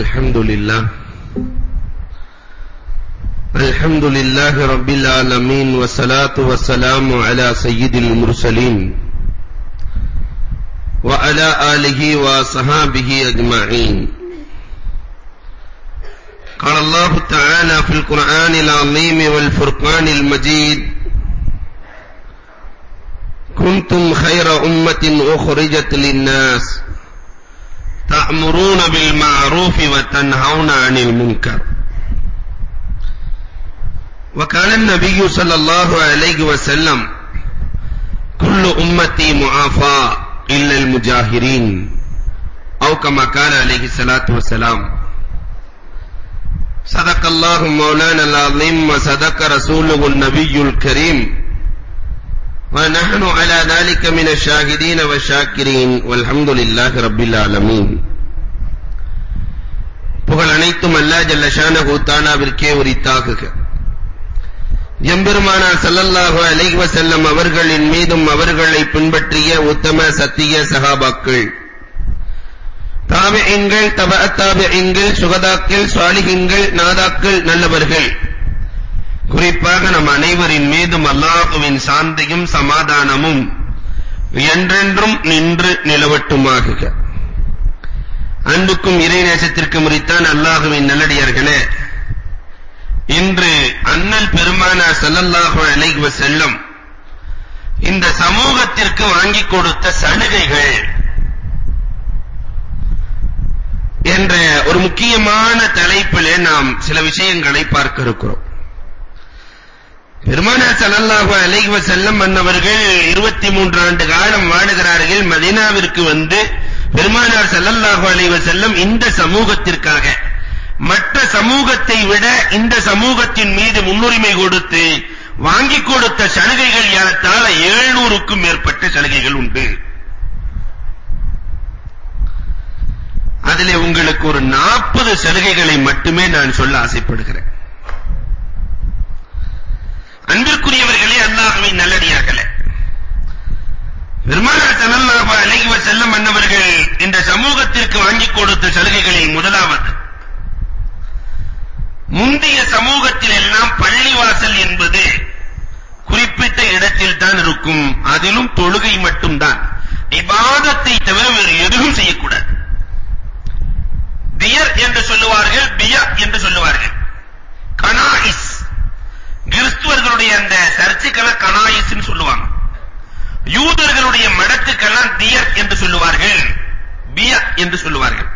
الحمد لله الحمد لله رب العالمين والصلاة والسلام على سيد المرسلين وعلى آله وصحابه أجمعين. قال الله تعالى في القرآن العظيم والفرقان المجيد كنتم خير أمة أخرجت للناس تأمرون بالمعروف وتنهون عن المنكر. وقال النبي صلى الله عليه وسلم، كل أمتي معافى إلا المجاهرين. أو كما قال عليه الصلاة والسلام، صدق الله مولانا العظيم وصدق رسوله النبي الكريم. ونحن على ذلك من الشاهدين والشاكرين والحمد لله رب العالمين புகழ் அனைத்தும் அல்லாஹ் ஜல்ல ஷானஹு தஆலாவிற்கே உரித்தாகுக எம்பெருமானார் ஸல்லல்லாஹு அலைஹி வஸல்லம் அவர்களின் மீதும் அவர்களை பின்பற்றிய உத்தம சத்திய சஹாபாக்கள் தாபிஈன்கள் தபஅ தாபிஈன்கள் சுகதாக்கள் சாலிஹீன்கள் நாதாக்கள் நல்லவர்கள் குறிப்பாக நம் அனைவரின் மீதும் அல்லாஹுவின் சாந்தியும் சமாதானமும் என்றென்றும் நின்று நிலவட்டுமாக அன்புக்கும் இறைநேசத்திற்கு முறித்தான் அல்லாஹுவின் நல்லடியார்களே இன்று அண்ணல் பெருமானா ஸல்லல்லாஹு அலைஹி வஸல்லம் இந்த சமூகத்திற்கு வாங்கி கொடுத்த சலுகைகள் என்ற ஒரு முக்கியமான தலைப்பிலே நாம் சில விஷயங்களை பார்க்க இருக்கிறோம். பெருமானார் ஸல்லல்லாஹு அலைஹி வஸல்லம் அன்னவர்கள் 23 ஆண்டு காலம் வாழுகிறார்கள் மதீனாவிற்கு வந்து பெருமானார் ஸல்லல்லாஹு அலைஹி வஸல்லம் இந்த சமூகத்திற்காக. மற்ற சமூகத்தை விட இந்த சமூகத்தின் மீது முன்னுரிமை கொடுத்து வாங்கி கொடுத்த சலுகைகள் ஏறத்தாழ 700க்கும் மேற்பட்ட சலுகைகள் உண்டு. அதிலே உங்களுக்கு ஒரு 40 சலுகைகளை மட்டுமே நான் சொல்ல ஆசைப்படுகிறேன். அன்பிற்குரியவர்களே அல்லாஹ்வின் நல்லடியார்களே. பெருமானார் ஸல்லல்லாஹு அலைஹி வஸல்லம் அன்னவர்கள் இந்த சமூகத்திற்கு வாங்கி கொடுத்த சலுகைகளில் முதலாவது. முந்தைய சமூகத்தில் எல்லாம் பள்ளிவாசல் என்பது குறிப்பிட்ட இடத்தில் தான் இருக்கும். அதிலும் தொழுகை மட்டும்தான். இபாதத்தை தவிர வேறு எதுவும் செய்யக்கூடாது. பியர் என்று சொல்லுவார்கள் பியா என்று சொல்லுவார்கள். கனாயிஸ். கிறிஸ்துவர்களுடைய அந்த சர்ச்சுக்கெல்லாம் கனாயிஸ்னு சொல்லுவாங்க. யூதர்களுடைய மடத்துக்கெல்லாம் தியர் என்று சொல்லுவார்கள். பியா என்று சொல்லுவார்கள்.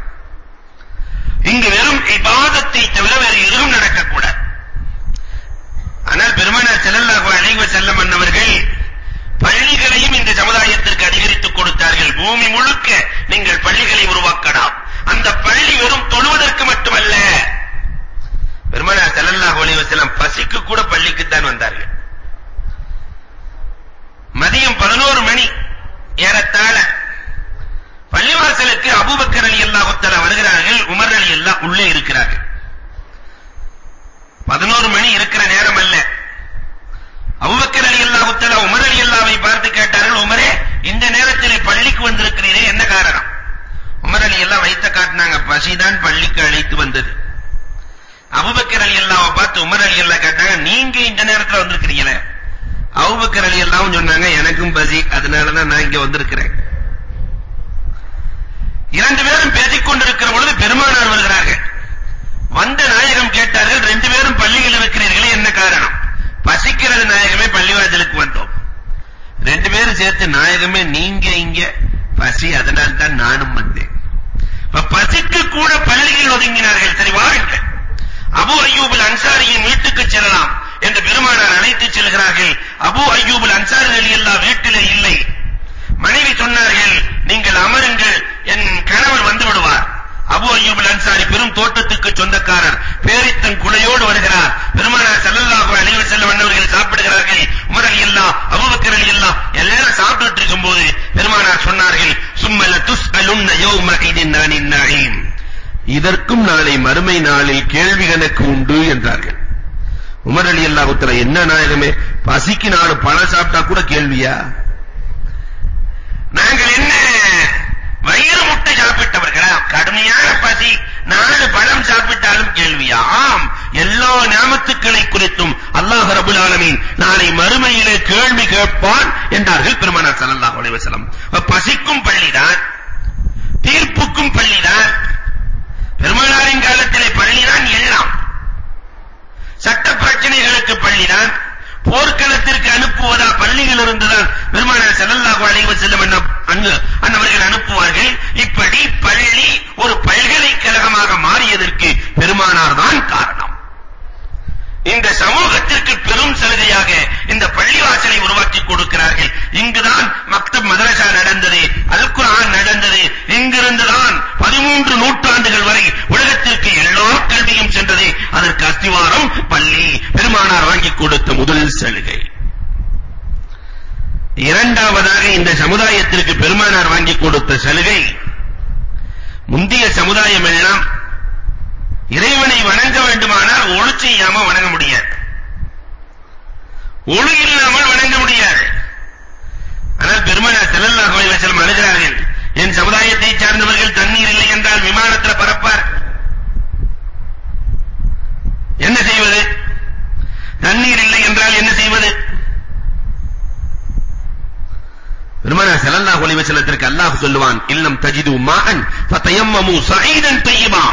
இங்கு வெறும் இபாதத்தை தவிர வேறு எதுவும் நடக்கக்கூடாது. ஆனால் பெருமானார் ஸல்லல்லாஹு அலைஹி வஸல்லம் அன்னவர்கள் பள்ளிகளையும் இந்த சமுதாயத்திற்கு அதிகரித்துக் கொடுத்தார்கள். பூமி முழுக்க நீங்கள் பள்ளிகளை உருவாக்கலாம். அந்த பள்ளி வெறும் தொழுவதற்கு மட்டுமல்ல பெருமானா ஸல்லல்லாஹு அலைஹி வஸல்லம் பசிக்கு கூட பள்ளிக்கு தான் வந்தார்கள். மதியம் 11 மணி ஏறத்தாழ பள்ளிவாசலுக்கு அபூபக்கர் ரலியல்லாஹு தஆலா வருகிறார்கள் உமர் ரலியல்லாஹு உள்ளே இருக்கிறார்கள். 11 மணி இருக்கிற நேரம் அல்ல. அபூபக்கர் ரலியல்லாஹு தஆலா உமர் ரலியல்லாஹை பார்த்து கேட்டார்கள் உமரே இந்த நேரத்தில் பள்ளிக்கு வந்திருக்கிறீரே என்ன காரணம்? உமர் ரலியல்லாஹு வைத்த காட்டினாங்க பசிதான் பள்ளிக்கு அழைத்து வந்தது. அபூபக்கர் ரலியல்லாஹு பார்த்து உமர் ரலியல்லாஹு கேட்டாங்க நீங்க இந்த நேரத்துல வந்திருக்கிறீங்களே? அலி ரலியல்லாஹு சொன்னாங்க எனக்கும் பசி அதனால தான் நான் இங்க வந்திருக்கிறேன். இரண்டு பேரும் பேசிக் கொண்டிருக்கிற பொழுது பெருமானார் வருகிறார்கள். வந்த நாயகம் கேட்டார்கள் ரெண்டு பேரும் பள்ளியில் இருக்கிறீர்களே என்ன காரணம்? பசிக்கிறது நாயகமே பள்ளிவாசலுக்கு வந்தோம். ரெண்டு பேரும் சேர்த்து நாயகமே நீங்க இங்க பசி அதனால் தான் நானும் வந்தேன். இப்ப பசிக்கு கூட பள்ளியில் ஒதுங்கினார்கள் சரி வாருங்கள். அபு அய்யூபுல் அன்சாரியின் வீட்டுக்கு செல்லலாம் என்று பெருமானார் அழைத்து செல்கிறார்கள். அபு அய்யூபுல் அன்சாரி ரலியல்லாஹு வீட்டிலே இல்லை. மனைவி சொன்னார்கள் நீங்கள் அமருங்கள் என் கணவர் வந்து விடுவார். அபு அய்யூபுல் அன்சாரி பெரும் தோட்டத்துக்கு சொந்தக்காரர் பேரித்தன் குலையோடு வருகிறார். பெருமானார் ஸல்லல்லாஹு அலைஹி வஸல்லம் அவர்கள் சாப்பிடுகிறார்கள். உமர் ரலியல்லாஹு அபூபக்கர் ரலியல்லாஹு எல்லாரும் சாப்பிட்டுட்டு இருக்கும்போது பெருமானார் சொன்னார்கள் சும்மல துஸ்அலுன்ன யௌம இதின் நானின் நஈம் இதற்கும் நாளை மறுமை நாளில் கேள்வி கணக்கு உண்டு என்றார்கள். உமர் ரலியல்லாஹு தஆலா என்ன நாயகமே பசிக்கு நாலு பழம் சாப்பிட்டா கூட கேள்வியா? நாங்கள் என்ன? வயிறு முட்டை சாப்பிட்டவர்களா? கடுமையான பசி. நாலு பழம் சாப்பிட்டாலும் கேள்வியா? ஆம். எல்லா நாமத்துக்களை குறித்தும் அல்லாஹ் ரபுல் ஆலமீன் நாளை மறுமையிலே கேள்வி கேட்பான் என்றார்கள் பெருமானார் ஸல்லல்லாஹு அலைஹி வஸல்லம். பசிக்கும் பள்ளிதான் தீர்ப்புக்கும் பள்ளிதான் பெருமானாரின் காலத்திலே பள்ளிதான் எல்லாம். சட்ட பிரச்சனைகளுக்கு பள்ளிதான் போர்க்களத்திற்கு அனுப்புவதா பள்ளியில் இருந்துதான் பெருமானார் ஸல்லல்லாஹு அலைஹி வஸல்லம் அன்னவர்கள் அனுப்புவார்கள். இப்படி பள்ளி ஒரு பல்கலைக்கழகமாக மாறியதற்கு பெருமானார் தான் காரணம். இந்த சமூகத்திற்கு பெரும் சலுகையாக இந்த பள்ளிவாசலை உருவாக்கி கொடுக்கிறார்கள். இங்குதான் மக்தப் மதரசா நடந்தது அல் குர்ஆன் நடந்தது. இங்கிருந்துதான் 13 நூற்றாண்டுகள் வரை உலகத்திற்கு எல்லா கல்வியும் சென்றது. அதற்கு அஸ்திவாரம் பள்ளி பெருமானார் வாங்கி கொடுத்த முதல் சலுகை. இரண்டாவதாக இந்த சமுதாயத்திற்கு பெருமானார் வாங்கி கொடுத்த சலுகை முந்தைய சமுதாயம் எல்லாம் இறைவனை வணங்க வேண்டுமானால் ஒளி செய்யாம வணங்க முடியாது. ஒளி இல்லாமல் வணங்க முடியாது. ஆனால் பெருமானார் ஸல்லல்லாஹு அலைஹி வஸல்லம் அழுகிறார்கள் என் சமுதாயத்தை சார்ந்தவர்கள் தண்ணீர் இல்லை என்றால் விமானத்தில் பறப்பார். என்ன செய்வது? தண்ணீர் இல்லை என்றால் என்ன செய்வது? பெருமானார் ஸல்லல்லாஹு அலைஹி வஸல்லத்திற்கு அல்லாஹ் சொல்லுவான் இல்லம் தஜிது மாஅன் ஃபதயம்மமு சஈதன் தய்யிபா.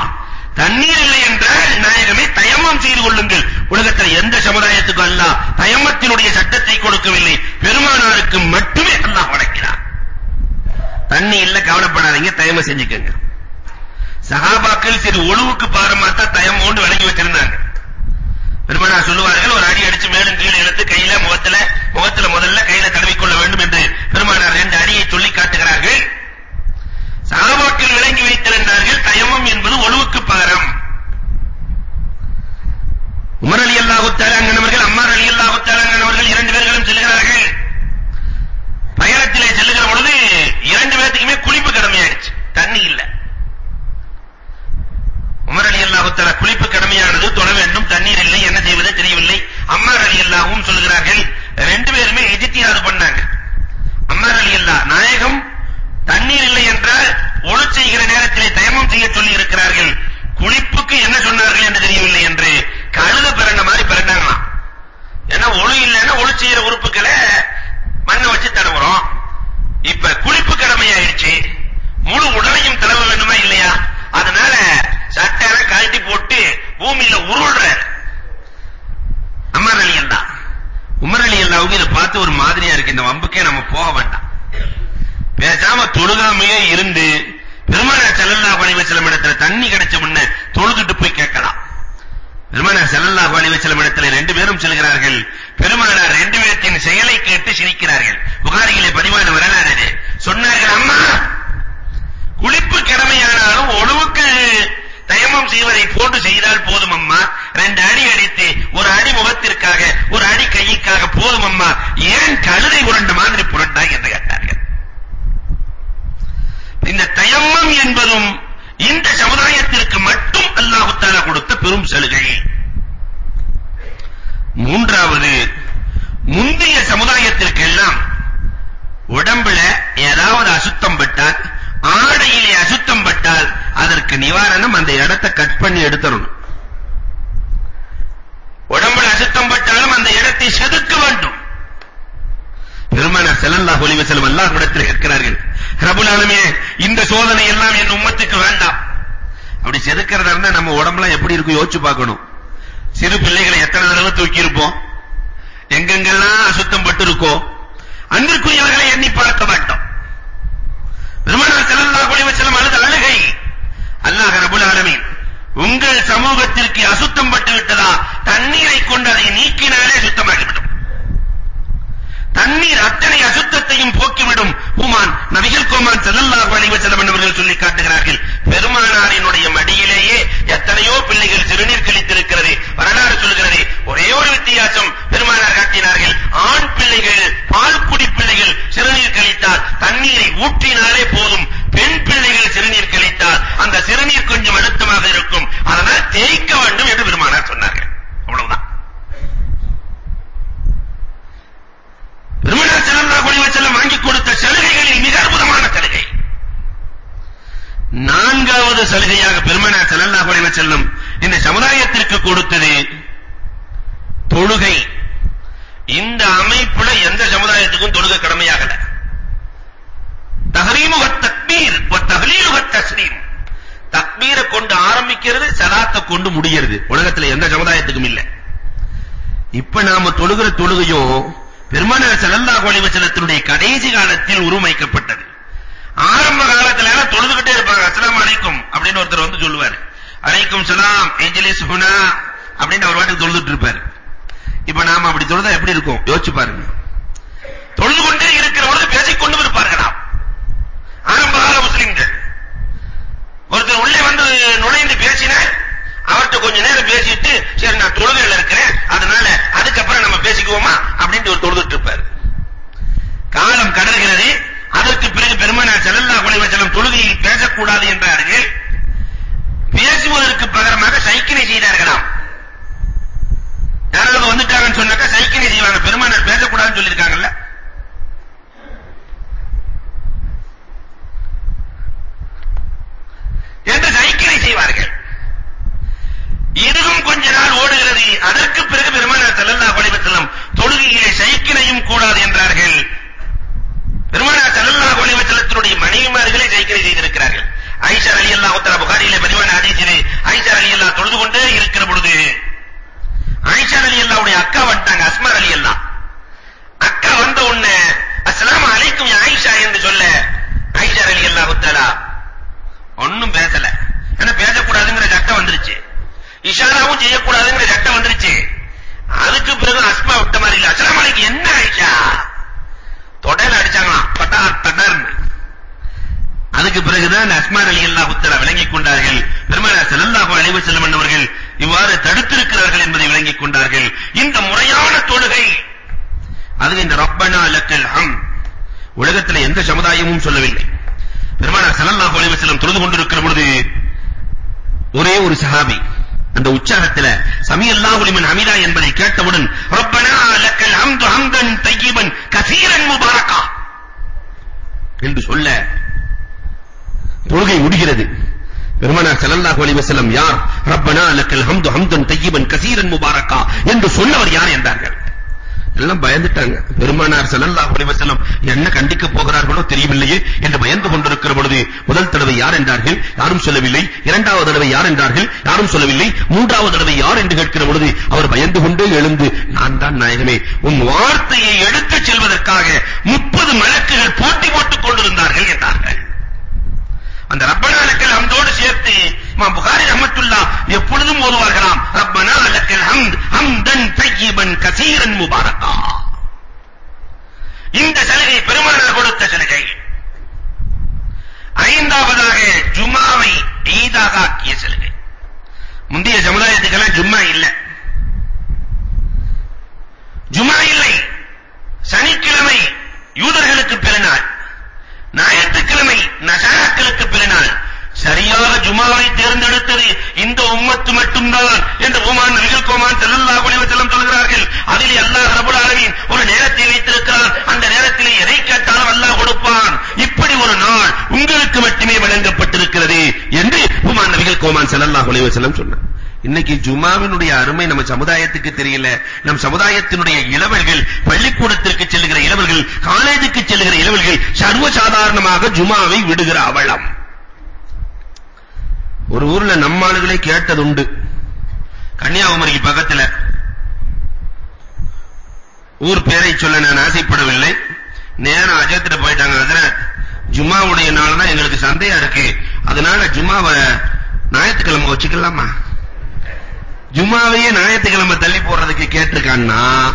தண்ணீர் இல்லை என்றால் நாயகமே தயமம் செய்து கொள்ளுங்கள். உலகத்தில் எந்த சமுதாயத்துக்கும் அல்லாஹ் தயமத்தினுடைய சட்டத்தை கொடுக்கவில்லை. பெருமானாருக்கு மட்டுமே அல்லாஹ் வழங்கினார் தண்ணி இல்ல கவலைப்படாதீங்க தயமம் செஞ்சுக்கங்க. சஹாபாக்கள் சிறு ஒழுவுக்கு பாரமாத்தா தயமோண்டு விளங்கி வச்சிருந்தாங்க. பெருமானார் சொல்லுவார்கள் ஒரு அடி அடிச்சு மேலும் கீழே எடுத்து கையில முகத்துல முகத்துல முதல்ல கையில தடவிக்கொள்ள வேண்டும் என்று பெருமானார் ரெண்டு அடியை சொல்லி காட்டுகிறார்கள். சஹாபாக்கள் விளங்கி வைத்திருந்தார்கள் தயமம் என்பது ஒழுவுக்கு பாரம். உமர் ரலியல்லாஹு தஆலா அங்கனவர்கள் அம்மார் ரலியல்லாஹு தஆலா அங்கனவர்கள் இரண்டு பேர்களும் செல்கிறார்கள் பயணத்திலே செல்லுகிற பொழுது இரண்டு பேத்துக்குமே குளிப்பு கடமையாயிடுச்சு. தண்ணி இல்ல. உமர் ரலியல்லாஹு தஆலா குளிப்பு கடமையானது தொழ வேண்டும். தண்ணீர் இல்லை என்ன செய்வது தெரியவில்லை. அம்மார் ரலியல்லாஹும் சொல்கிறார்கள் ரெண்டு பேருமே எஜித்தியாது பண்ணாங்க. அம்மார் ரலியல்லாஹ் நாயகம் தண்ணீர் இல்லை என்றால் ஒழு செய்கிற நேரத்திலே தயமம் செய்ய சொல்லி இருக்கிறார்கள் குளிப்புக்கு என்ன சொன்னார்கள் என்று தெரியவில்லை என்று கழுத பிறண்ட மாதிரி பிறண்டாங்களாம் ஏன்னா ஒழு இல்லைன்னா ஒழு செய்கிற உறுப்புகளை மண்ணை வச்சு தடவுறோம். இப்ப குளிப்பு கடமையாயிடுச்சு. முழு உடலையும் தடவ வேண்டுமா இல்லையா? அதனால சட்டை கழட்டி போட்டு பூமியில உருள்ற அமர் அலி அல்லா உமர் அலி அல்லாவுக்கு இதை பார்த்து ஒரு மாதிரியா இருக்கு. இந்த வம்புக்கே நம்ம போக வேண்டாம். பேசாம தொழுகாமையே இருந்து பெருமானார் ஸல்லல்லாஹு அலைஹி வஸல்லம் இடத்துல தண்ணி கிடைச்ச முன்ன தொழுதுட்டு போய் கேட்கலாம். பெருமானார் ஸல்லல்லாஹு அலைஹி வஸல்லம் இடத்துல ரெண்டு பேரும் செல்கிறார்கள். பெருமானார் ரெண்டு பேர்த்தின் செயலை கேட்டு சிரிக்கிறார்கள். புகாரியிலே பதிவான வரலாறு இது. சொன்னார்கள் அம்மா குளிப்பு கடமையானாலும் ஒழுவுக்கு தயமம் செய்வதை போட்டு செய்தால் போதும் அம்மா. ரெண்டு அடி அடித்து ஒரு அடி முகத்திற்காக ஒரு அடி கைக்காக போதும் அம்மா. ஏன் கழுதை புரண்ட மாதிரி புரண்டாய்? என்று கேட்டார்கள். இந்த தயம்மம் என்பதும் இந்த சமுதாயத்திற்கு மட்டும் அல்லாஹ் தஆலா கொடுத்த பெரும் சலுகை. மூன்றாவது முந்தைய சமுதாயத்திற்கெல்லாம் உடம்புல ஏதாவது அசுத்தம் பட்டால் ஆடையிலே அசுத்தம் பட்டால் அதற்கு நிவாரணம் அந்த இடத்தை கட் பண்ணி எடுத்துறணும் உடம்புல அசுத்தம் பட்டாலும் அந்த இடத்தை செதுக்க வேண்டும். பெருமானார் ஸல்லல்லாஹு அலைஹி வஸல்லம் அல்லாஹ்விடத்தில் கேட்கிறார்கள் ரபுல் ஆலமீன் இந்த சோதனை எல்லாம் என் உம்மத்துக்கு வேண்டாம். அப்படி செதுக்கிறதா இருந்தா நம்ம உடம்புல எப்படி இருக்கும் யோசிச்சு பார்க்கணும். சிறு பிள்ளைகளை எத்தனை தடவை தூக்கி இருப்போம் எங்கெங்கெல்லாம் அசுத்தம் பட்டு இருக்கோ அன்பிற்குரியவர்களை எண்ணி பார்க்க மாட்டோம். பெருமானார் ஸல்லல்லாஹு அலைஹி வஸல்லம் அழுத அழுகை அல்லாஹ் ரப்பல் ஆலமீன் உங்கள் சமூகத்திற்கு அசுத்தம் பட்டு விட்டதா தண்ணீரை கொண்டு அதை நீக்கினாலே சுத்தமாகிவிடும். தண்ணீர் அத்தனை அசுத்தத்தையும் போக்கிவிடும். உமான் நபிகள் கோமான் ஸல்லல்லாஹு அலைஹி வஸல்லம் அவர்கள் சொல்லி காட்டுகிறார்கள் பெருமானாரினுடைய மடியிலேயே எத்தனையோ பிள்ளைகள் சிறுநீர் கழித்திருக்கிறது. வரலாறு சொல்கிறது ஒரே ஒரு வித்தியாசம் பெருமானார் காட்டினார்கள் ஆண் பிள்ளைகள் பால் குடி பிள்ளைகள் சிறுநீர் கழித்தால் தண்ணீரை ஊற்றினாலே போதும் பெண் பிள்ளைகள் சிறுநீர் கழித்தால் அந்த சிறுநீர் கொஞ்சம் அழுத்தமாக இருக்கும் அதனால் தேய்க்க வேண்டும் என்று பெருமானார் சொன்னார்கள். அவ்வளவுதான். பெருமனார் செல்லல்லா செல்லம் வாங்கி கொடுத்த சலுகைகளில் மிக அற்புதமான சலுகை. நான்காவது சலுகையாக பெருமனார் செல்லல்லா குடிவ செல்லம் இந்த சமுதாயத்திற்கு கொடுத்தது தொழுகை. இந்த அமைப்புல எந்த சமுதாயத்துக்கும் தொழுகை கடமையாகல. தஹரீமு தக்பீர் தஹலீலு தஸ்லீம். தக்மீரை கொண்டு ஆரம்பிக்கிறது சலாத்தை கொண்டு முடியிறது உலகத்துல எந்த சமுதாயத்துக்கும் இல்லை. இப்ப நாம தொழுகிற தொழுகையும் பெருமானார் ஸல்லல்லாஹு அலைஹி வஸல்லத்தினுடைய கடைசி காலத்தில் உருமைக்கப்பட்டது. ஆரம்ப காலத்துல எல்லாம் தொழுதுகிட்டே இருப்பாங்க. அஸ்ஸலாமு அலைக்கும் அப்படின்னு ஒருத்தர் வந்து சொல்லுவாரு. அலைக்கும் சலாம் இஜ்லிஸ் ஹுனா அப்படின்னு அவர் வாட்டுக்கு தொழுதுட்டு இருப்பாரு. இப்ப நாம அப்படி தொழுதா எப்படி இருக்கும்? யோசிச்சு பாருங்க. தொழுது கொண்டே இருக்கிறவர்கள் பேசிக் கொண்டு இருப்பார்களாம் ஆரம்ப கால முஸ்லிம்கள். ஒருத்தர் உள்ளே வந்து நுழைந்து பேசினார். அவர்கிட்ட கொஞ்ச நேரம் பேசிட்டு சரி நான் தொழுகையில இருக்கிறேன். அதனால அதுக்கப்புறம் நம்ம பேசிக்குவோமா? அப்படின்னு ஒரு தொழுதுட்டு இருப்பாரு. காலம் கடல்கிறது அதற்கு பிறகு பெருமானார் ஸல்லல்லாஹு அலைஹி வஸல்லம் தொழுகையில் பேசக்கூடாது என்றார்கள். பேசுவதற்கு பகரமாக சைக்கிளை செய்தார்களாம். யாராவது வந்துட்டாங்கன்னு சொன்னாக்கா சைக்கிளை செய்வாங்க. பெருமானார் பேசக்கூடாதுன்னு சொல்லியிருக்காங்கல்ல. என்று சைக்கிளை செய்வார்கள். இதுவும் கொஞ்ச நாள் ஓடுகிறது. அதற்கு பிறகு பெருமானார் ஸல்லல்லாஹு அலைஹி வஸல்லம் தொழுகையிலே சைக்கிளையும் கூடாது என்றார்கள். பெருமானார் ஸல்லல்லாஹு அலைஹி வஸல்லத்தினுடைய மனைவிமார்களே சைக்கிளை செய்திருக்கிறார்கள். ஆயிஷா ரலியல்லாஹு தஆலா புகாரியிலே பதிவான ஹதீஸிலே ஆயிஷா ரலியல்லாஹு தொழுது கொண்டே இருக்கிற பொழுது ஆயிஷா ரலியல்லாஹுடைய அக்கா வந்தாங்க அஸ்மா ரலியல்லாஹ். அக்கா வந்த உடனே அஸ்ஸலாமு அலைக்கும் யா ஆயிஷா என்று சொல்ல ஆயிஷா ரலியல்லாஹு தஆலா ஒண்ணும் பேசல. ஏன்னா பேசக்கூடாதுங்கிற சட்டம் வந்துருச்சு. இஷாராவும் செய்யக்கூடாதுங்கிற சட்டம் வந்துருச்சு. அதுக்கு பிறகு அஸ்மா விட்ட மாதிரி இல்ல. அஸ்லாம் அலைக்கு என்ன ஆயிஷா தொடையில அடிச்சாங்களாம். பட்டார் பட்டார்னு. அதுக்கு பிறகுதான் அஸ்மா ரலியல்லாஹு தஆலா விளங்கிக் கொண்டார்கள். பெருமானார் ஸல்லல்லாஹு அலைஹி வஸல்லம் அவர்கள் இவ்வாறு தடுத்திருக்கிறார்கள் என்பதை விளங்கிக் கொண்டார்கள். இந்த முறையான தொழுகை. அது இந்த ரப்பனா லக்கல் ஹம். உலகத்தில் எந்த சமுதாயமும் சொல்லவில்லை. பெருமானார் ஸல்லல்லாஹு அலைஹி வஸல்லம் தொழுது கொண்டிருக்கிற பொழுது ஒரே ஒரு சஹாபி அந்த உச்சாரத்துல சமியல்லாஹு லிமன் ஹமிதா என்பதை கேட்டவுடன் ரப்பனா லக்கல் ஹம்து ஹம்தன் தய்யிபன் கஸீரன் முபாரக்கா என்று சொல்ல தொழுகை முடிகிறது. பெருமானார் ஸல்லல்லாஹு அலைஹி வஸல்லம் யார்? ரப்பனா லக்கல் ஹம்து ஹம்தன் தய்யிபன் கஸீரன் முபாரக்கா என்று சொன்னவர் யார் என்றார்கள் எல்லாம் பயந்துட்டாங்க. பெருமானார் ஸல்லல்லாஹு அலைஹி வஸல்லம் என்ன கண்டிக்க போகிறார்களோ தெரியவில்லையே என்று பயந்து கொண்டிருக்கிற பொழுது முதல் தடவை யார் என்றார்கள்? யாரும் சொல்லவில்லை. இரண்டாவது தடவை யார் என்றார்கள்? யாரும் சொல்லவில்லை. மூன்றாவது தடவை யார் என்று கேட்கிற பொழுது அவர் பயந்து கொண்டே எழுந்து நான் தான் நாயகமே உன் வார்த்தையை எடுத்துச் செல்வதற்காக 30 மலக்குகள் போட்டி போட்டுக் கொண்டிருந்தார்கள் என்றார்கள். அந்த ரப்பனா லக்கல் சேர்த்து இமாம் புகாரி ரஹ்மத்துல்லாஹ் எப்பொழுதும் ஓதுவார்களாம். ரப்பனா லக்கல் ஹம்த் ஹம்தன் தய்யிபன் கஸீரன் முபாரக்கா. இந்த சலுகை பெருமானார் கொடுத்த சலுகை. ஐந்தாவதாக ஜுமாவை ஈதாக ஆக்கிய சலுகை. முந்தைய சமுதாயத்துக்கெல்லாம் ஜும்மா இல்லை. ஜும்மா இல்லை. சனிக்கிழமை யூதர்களுக்கு பிறநாள். ஞாயிற்றுக்கிழமை நசாராக்களுக்கு பிறநாள். சரியாக ஜுமாவை தேர்ந்தெடுத்தது இந்த உம்மத்து மட்டும்தான் என்று உமான் நபிகள் கோமான் ஸல்லல்லாஹு அலைஹி வஸல்லம் சொல்கிறார்கள். அதில் அல்லாஹ் ரப்பல் ஆலமீன் ஒரு நேரத்தை வைத்திருக்கிறான் அந்த நேரத்திலே எதை கேட்டாலும் அல்லாஹ் கொடுப்பான். இப்படி ஒரு நாள் உங்களுக்கு மட்டுமே வழங்கப்பட்டிருக்கிறது என்று உமான் நபிகள் கோமான் ஸல்லல்லாஹு அலைஹி வஸல்லம் சொன்னார். இன்னைக்கு ஜுமாவினுடைய அருமை நம்ம சமுதாயத்துக்கு தெரியல. நம் சமுதாயத்தினுடைய இளவல்கள் பள்ளிக்கூடத்திற்கு செல்லுகிற இளவல்கள் காலேஜுக்கு செல்லுகிற இளவல்கள் சர்வ சாதாரணமாக ஜுமாவை விடுகிற அவலம். ஒரு ஊர்ல நம்ம ஆளுகளே கேட்டதுண்டு. கன்னியாகுமரிக்கு பக்கத்துல. ஊர் பேரை சொல்ல நான் ஆசைப்படவில்லை. நேரா அஜத்திட்ட போயிட்டாங்க. அதுல ஜுமாவுடைய நாள் தான் எங்களுக்கு சந்தேகம் இருக்கு. அதனால ஜுமாவை ஞாயிற்றுக்கிழமை வச்சுக்கலாமா? ஜும்மாவையே ஞாயிற்றுக்கிழமை தள்ளி போடுறதுக்கு கேட்டிருக்கான்னா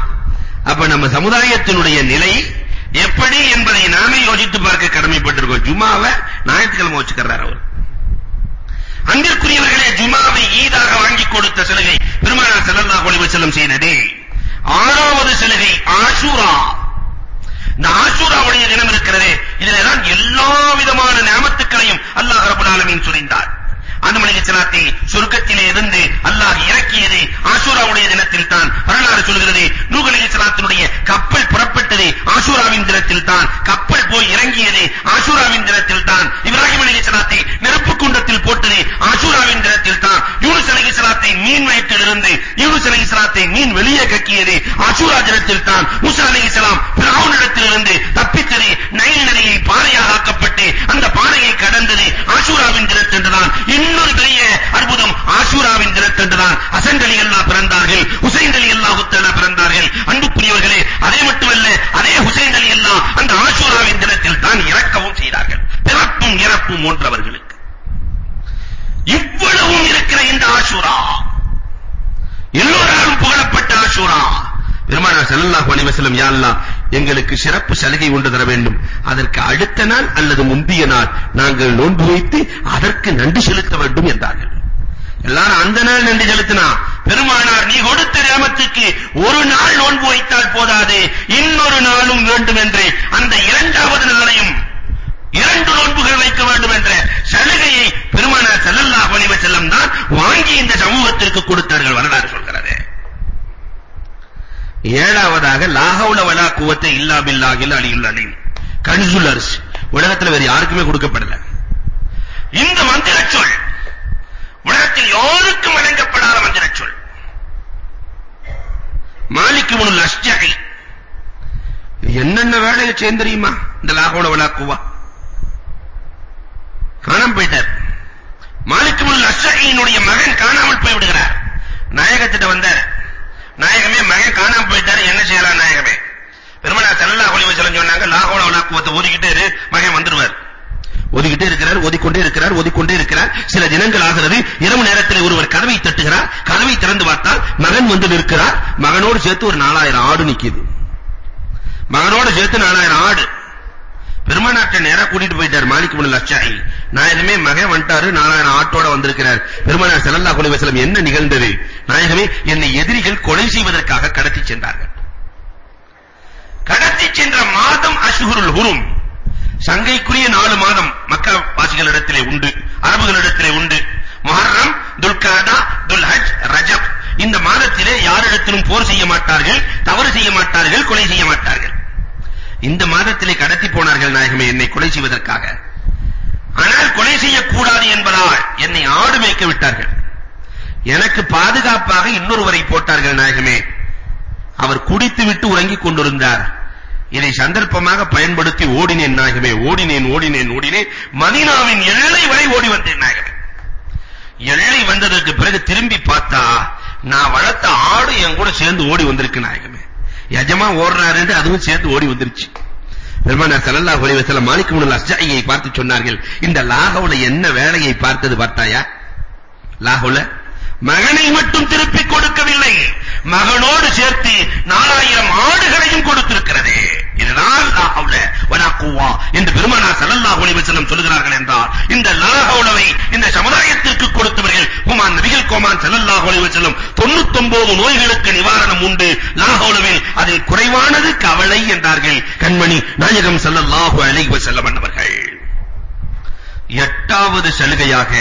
அப்ப நம்ம சமுதாயத்தினுடைய நிலை எப்படி என்பதை நாமே யோசித்து பார்க்க கடமைப்பட்டிருக்கோம். ஜுமாவை ஞாயிற்றுக்கிழமை வச்சுக்கிறார் அவர். அன்பிற்குரியவர்களே ஜுமாவை ஈதாக வாங்கி கொடுத்த சலுகை பெருமானார் ஸல்லல்லாஹு அலைஹி வஸல்லம் செய்தது. ஆறாவது சலுகை ஆஷூரா. இந்த ஆஷூராவுடைய தினம் இருக்கிறதே. இதிலே தான் எல்லா விதமான நியமத்துக்களையும் அல்லாஹ் ரப்பல் ஆலமீன் சொரிந்தார். ஆதம் அலைஹிஸ்ஸலாத்தை சொர்க்கத்திலே இருந்து அல்லாஹ் இறக்கியது ஆஷூராவுடைய தினத்தில் தான் வரலாறு சொல்கிறது நூஹ் அலைஹிஸ்ஸலாத்தினுடைய கப்பல் புறப்பட்டது ஆஷூராவின் தினத்தில் தான் கப்பல் போய் இறங்கியது ஆஷூராவின் தினத்தில் தான் இப்ராஹிம் அலைஹிஸ்ஸலாத்தை நெருப்பு குண்டத்தில் போட்டது ஆஷூராவின் தினத்தில் தான் யூனுஸ் அலைஹிஸ்ஸலாத்தை மீன் வயிற்றிலிருந்து கடலிலிருந்து யூனுஸ் அலைஹிஸ்ஸலாத்தை மீன் வெளியே கக்கியது ஆஷூரா தினத்தில் தான் மூசா அலைஹிஸ்ஸலாம் ஃபிரௌனிடத்திலிருந்து தப்பித்தது நைல் நதியை பாறையாக ஆக்கப்பட்டு அந்த பாறையை கடந்தது ஆஷூராவின் தினத்தன்றுதான். இன்னொரு பெரிய அற்புதம் ஆஷூராவின் தினத்தன்று தான் ஹசன் அலி அல்லாஹ் பிறந்தார்கள் ஹுசைன் அலி அல்லாஹ் தஆலா பிறந்தார்கள். அன்புக்குரியவர்களே அதே மட்டுமல்ல அதே ஹுசைன் அலி அல்லாஹ் அந்த ஆஷூராவின் தினத்தில் தான் இறக்கவும் செய்தார்கள். பிறப்பும் இறப்பும் ஒன்றவர்களுக்கு. இவ்வளவும் இருக்கிற இந்த ஆஷூரா எல்லோராலும் புகழப்பட்ட ஆஷூரா பெருமானார் ஸல்லல்லாஹு அலைஹி வஸல்லம் யா அல்லாஹ் எங்களுக்கு சிறப்பு சலுகை ஒன்று தர வேண்டும். அதற்கு அடுத்த நாள் அல்லது முந்திய நாள் நாங்கள் நோன்பு வைத்து அதற்கு நன்றி செலுத்த வேண்டும் என்றார்கள். எல்லாரும் அந்த நாள் நன்றி செலுத்தினா பெருமானார் நீ கொடுத்த நியமத்துக்கு ஒரு நாள் நோன்பு வைத்தால் போதாது. இன்னொரு நாளும் வேண்டும் என்று அந்த இரண்டாவது நாளையும் இரண்டு நோன்புகள் வைக்க வேண்டும் என்ற சலுகையை பெருமானார் ஸல்லல்லாஹு அலைஹி வஸல்லம் தான் வாங்கி இந்த சமூகத்திற்கு கொடுத்தார்கள் வரலாறு சொல்கிறது. ஏழாவதாக லாஹவுல வலா குவத்த இல்லா பில்லாஹில் அலியுல் அலீம் கன்சுல் உலகத்துல வேற யாருக்குமே கொடுக்கப்படல. இந்த மந்திர சொல் உலகத்தில் யாருக்கும் வழங்கப்படாத மந்திர சொல் மாலிக் இப்னுல் என்னென்ன வேலையை செய்ய தெரியுமா? இந்த லா வலா குவா. காணாம போயிட்டார். மாலிக்கு இப்னுல் அஷ்ஜஇனுடைய மகன் காணாமல் போய் விடுகிறார் நாயகத்திட்ட வந்தார். நாயகமே மகன் காணாம போயிட்டாரு என்ன செய்யலாம் நாயகமே? பெருமானார் ஸல்லல்லாஹு அலைஹி வஸல்லம் சொன்னாங்க லா ஹவுல வலா குவத்த ஓதிக்கிட்டே இரு மகன் வந்துருவார். ஓதிக்கிட்டே இருக்கிறார் ஓதிக்கொண்டே இருக்கிறார் ஓதிக்கொண்டே இருக்கிறார். சில தினங்கள் ஆகிறது இரவு நேரத்தில் ஒருவர் கதவை தட்டுகிறார் கதவை திறந்து பார்த்தால் மகன் வந்து நிற்கிறார். மகனோடு சேர்த்து ஒரு 4000 ஆடு நிக்குது. மகனோடு சேர்த்து 4000 ஆடு. பெருமானாட்ட நேரா கூட்டிட்டு போயிட்டார் மாலிக் இப்னு லச்சாயி நாயகமே மகன் வந்துட்டாரு 4000 ஆட்டோட வந்திருக்கிறார். பெருமானார் ஸல்லல்லாஹு அலைஹி வஸல்லம் என்ன நிகழ்ந்தது? நாயகமே என்னை எதிரிகள் கொலை செய்வதற்காக கடத்தி சென்றார்கள். கடத்தி சென்ற மாதம் அஷ்ஹுருல் ஹுரும். சங்கைக்குரிய நாலு மாதம் மக்கா வாசிகளிடத்திலே உண்டு அரபுகளிடத்திலே உண்டு. முஹர்ரம் துல்காதா துல்ஹஜ் ரஜப். இந்த மாதத்திலே யாரிடத்திலும் போர் செய்ய மாட்டார்கள் தவறு செய்ய மாட்டார்கள் கொலை செய்ய மாட்டார்கள். இந்த மாதத்திலே கடத்தி போனார்கள் நாயகமே என்னை கொலை செய்வதற்காக. ஆனால் கொலை செய்யக்கூடாது என்பதால் என்னை ஆடு மேய்க்க விட்டார்கள். எனக்கு பாதுகாப்பாக இன்னொருவரை போட்டார்கள் நாயகமே. அவர் குடித்துவிட்டு உறங்கிக் கொண்டிருந்தார். இதை சந்தர்ப்பமாக பயன்படுத்தி ஓடினேன் நாயகமே. ஓடினேன் ஓடினேன் ஓடினேன். மதீனாவின் எல்லை வரை ஓடி வந்தேன் நாயகமே. எல்லை வந்ததற்கு பிறகு திரும்பி பார்த்தா நான் வளர்த்த ஆடு என் கூட சேர்ந்து ஓடி வந்திருக்கு நாயகமே. எஜமா ஓடுறாருன்னு அதுவும் சேர்ந்து ஓடி வந்துருச்சு. பெருமானார் ஸல்லல்லாஹு அலைஹி வஸல்லம் மாலிக் இப்னு அஸ்ஜாயை பார்த்து சொன்னார்கள் இந்த லாஹவுல என்ன வேலையை பார்த்தது பார்த்தாயா? லாஹவுல மகனை மட்டும் திருப்பி கொடுக்கவில்லை மகனோடு சேர்த்து 4000 ஆடுகளையும் கொடுத்திருக்கிறது. இதுதான் லாஹவுல வலா குவா என்று பெருமானார் ஸல்லல்லாஹு அலைஹி வஸல்லம் சொல்கிறார்கள் என்றால் இந்த லாஹவுலவை இந்த சம 99 நோய்களுக்கு நிவாரணம் உண்டு. லாஹவுலவில் அதில் குறைவானது கவலை என்றார்கள். கண்மணி நாயகம் ஸல்லல்லாஹு அலைஹி வஸல்லம் அவர்கள். எட்டாவது சலுகையாக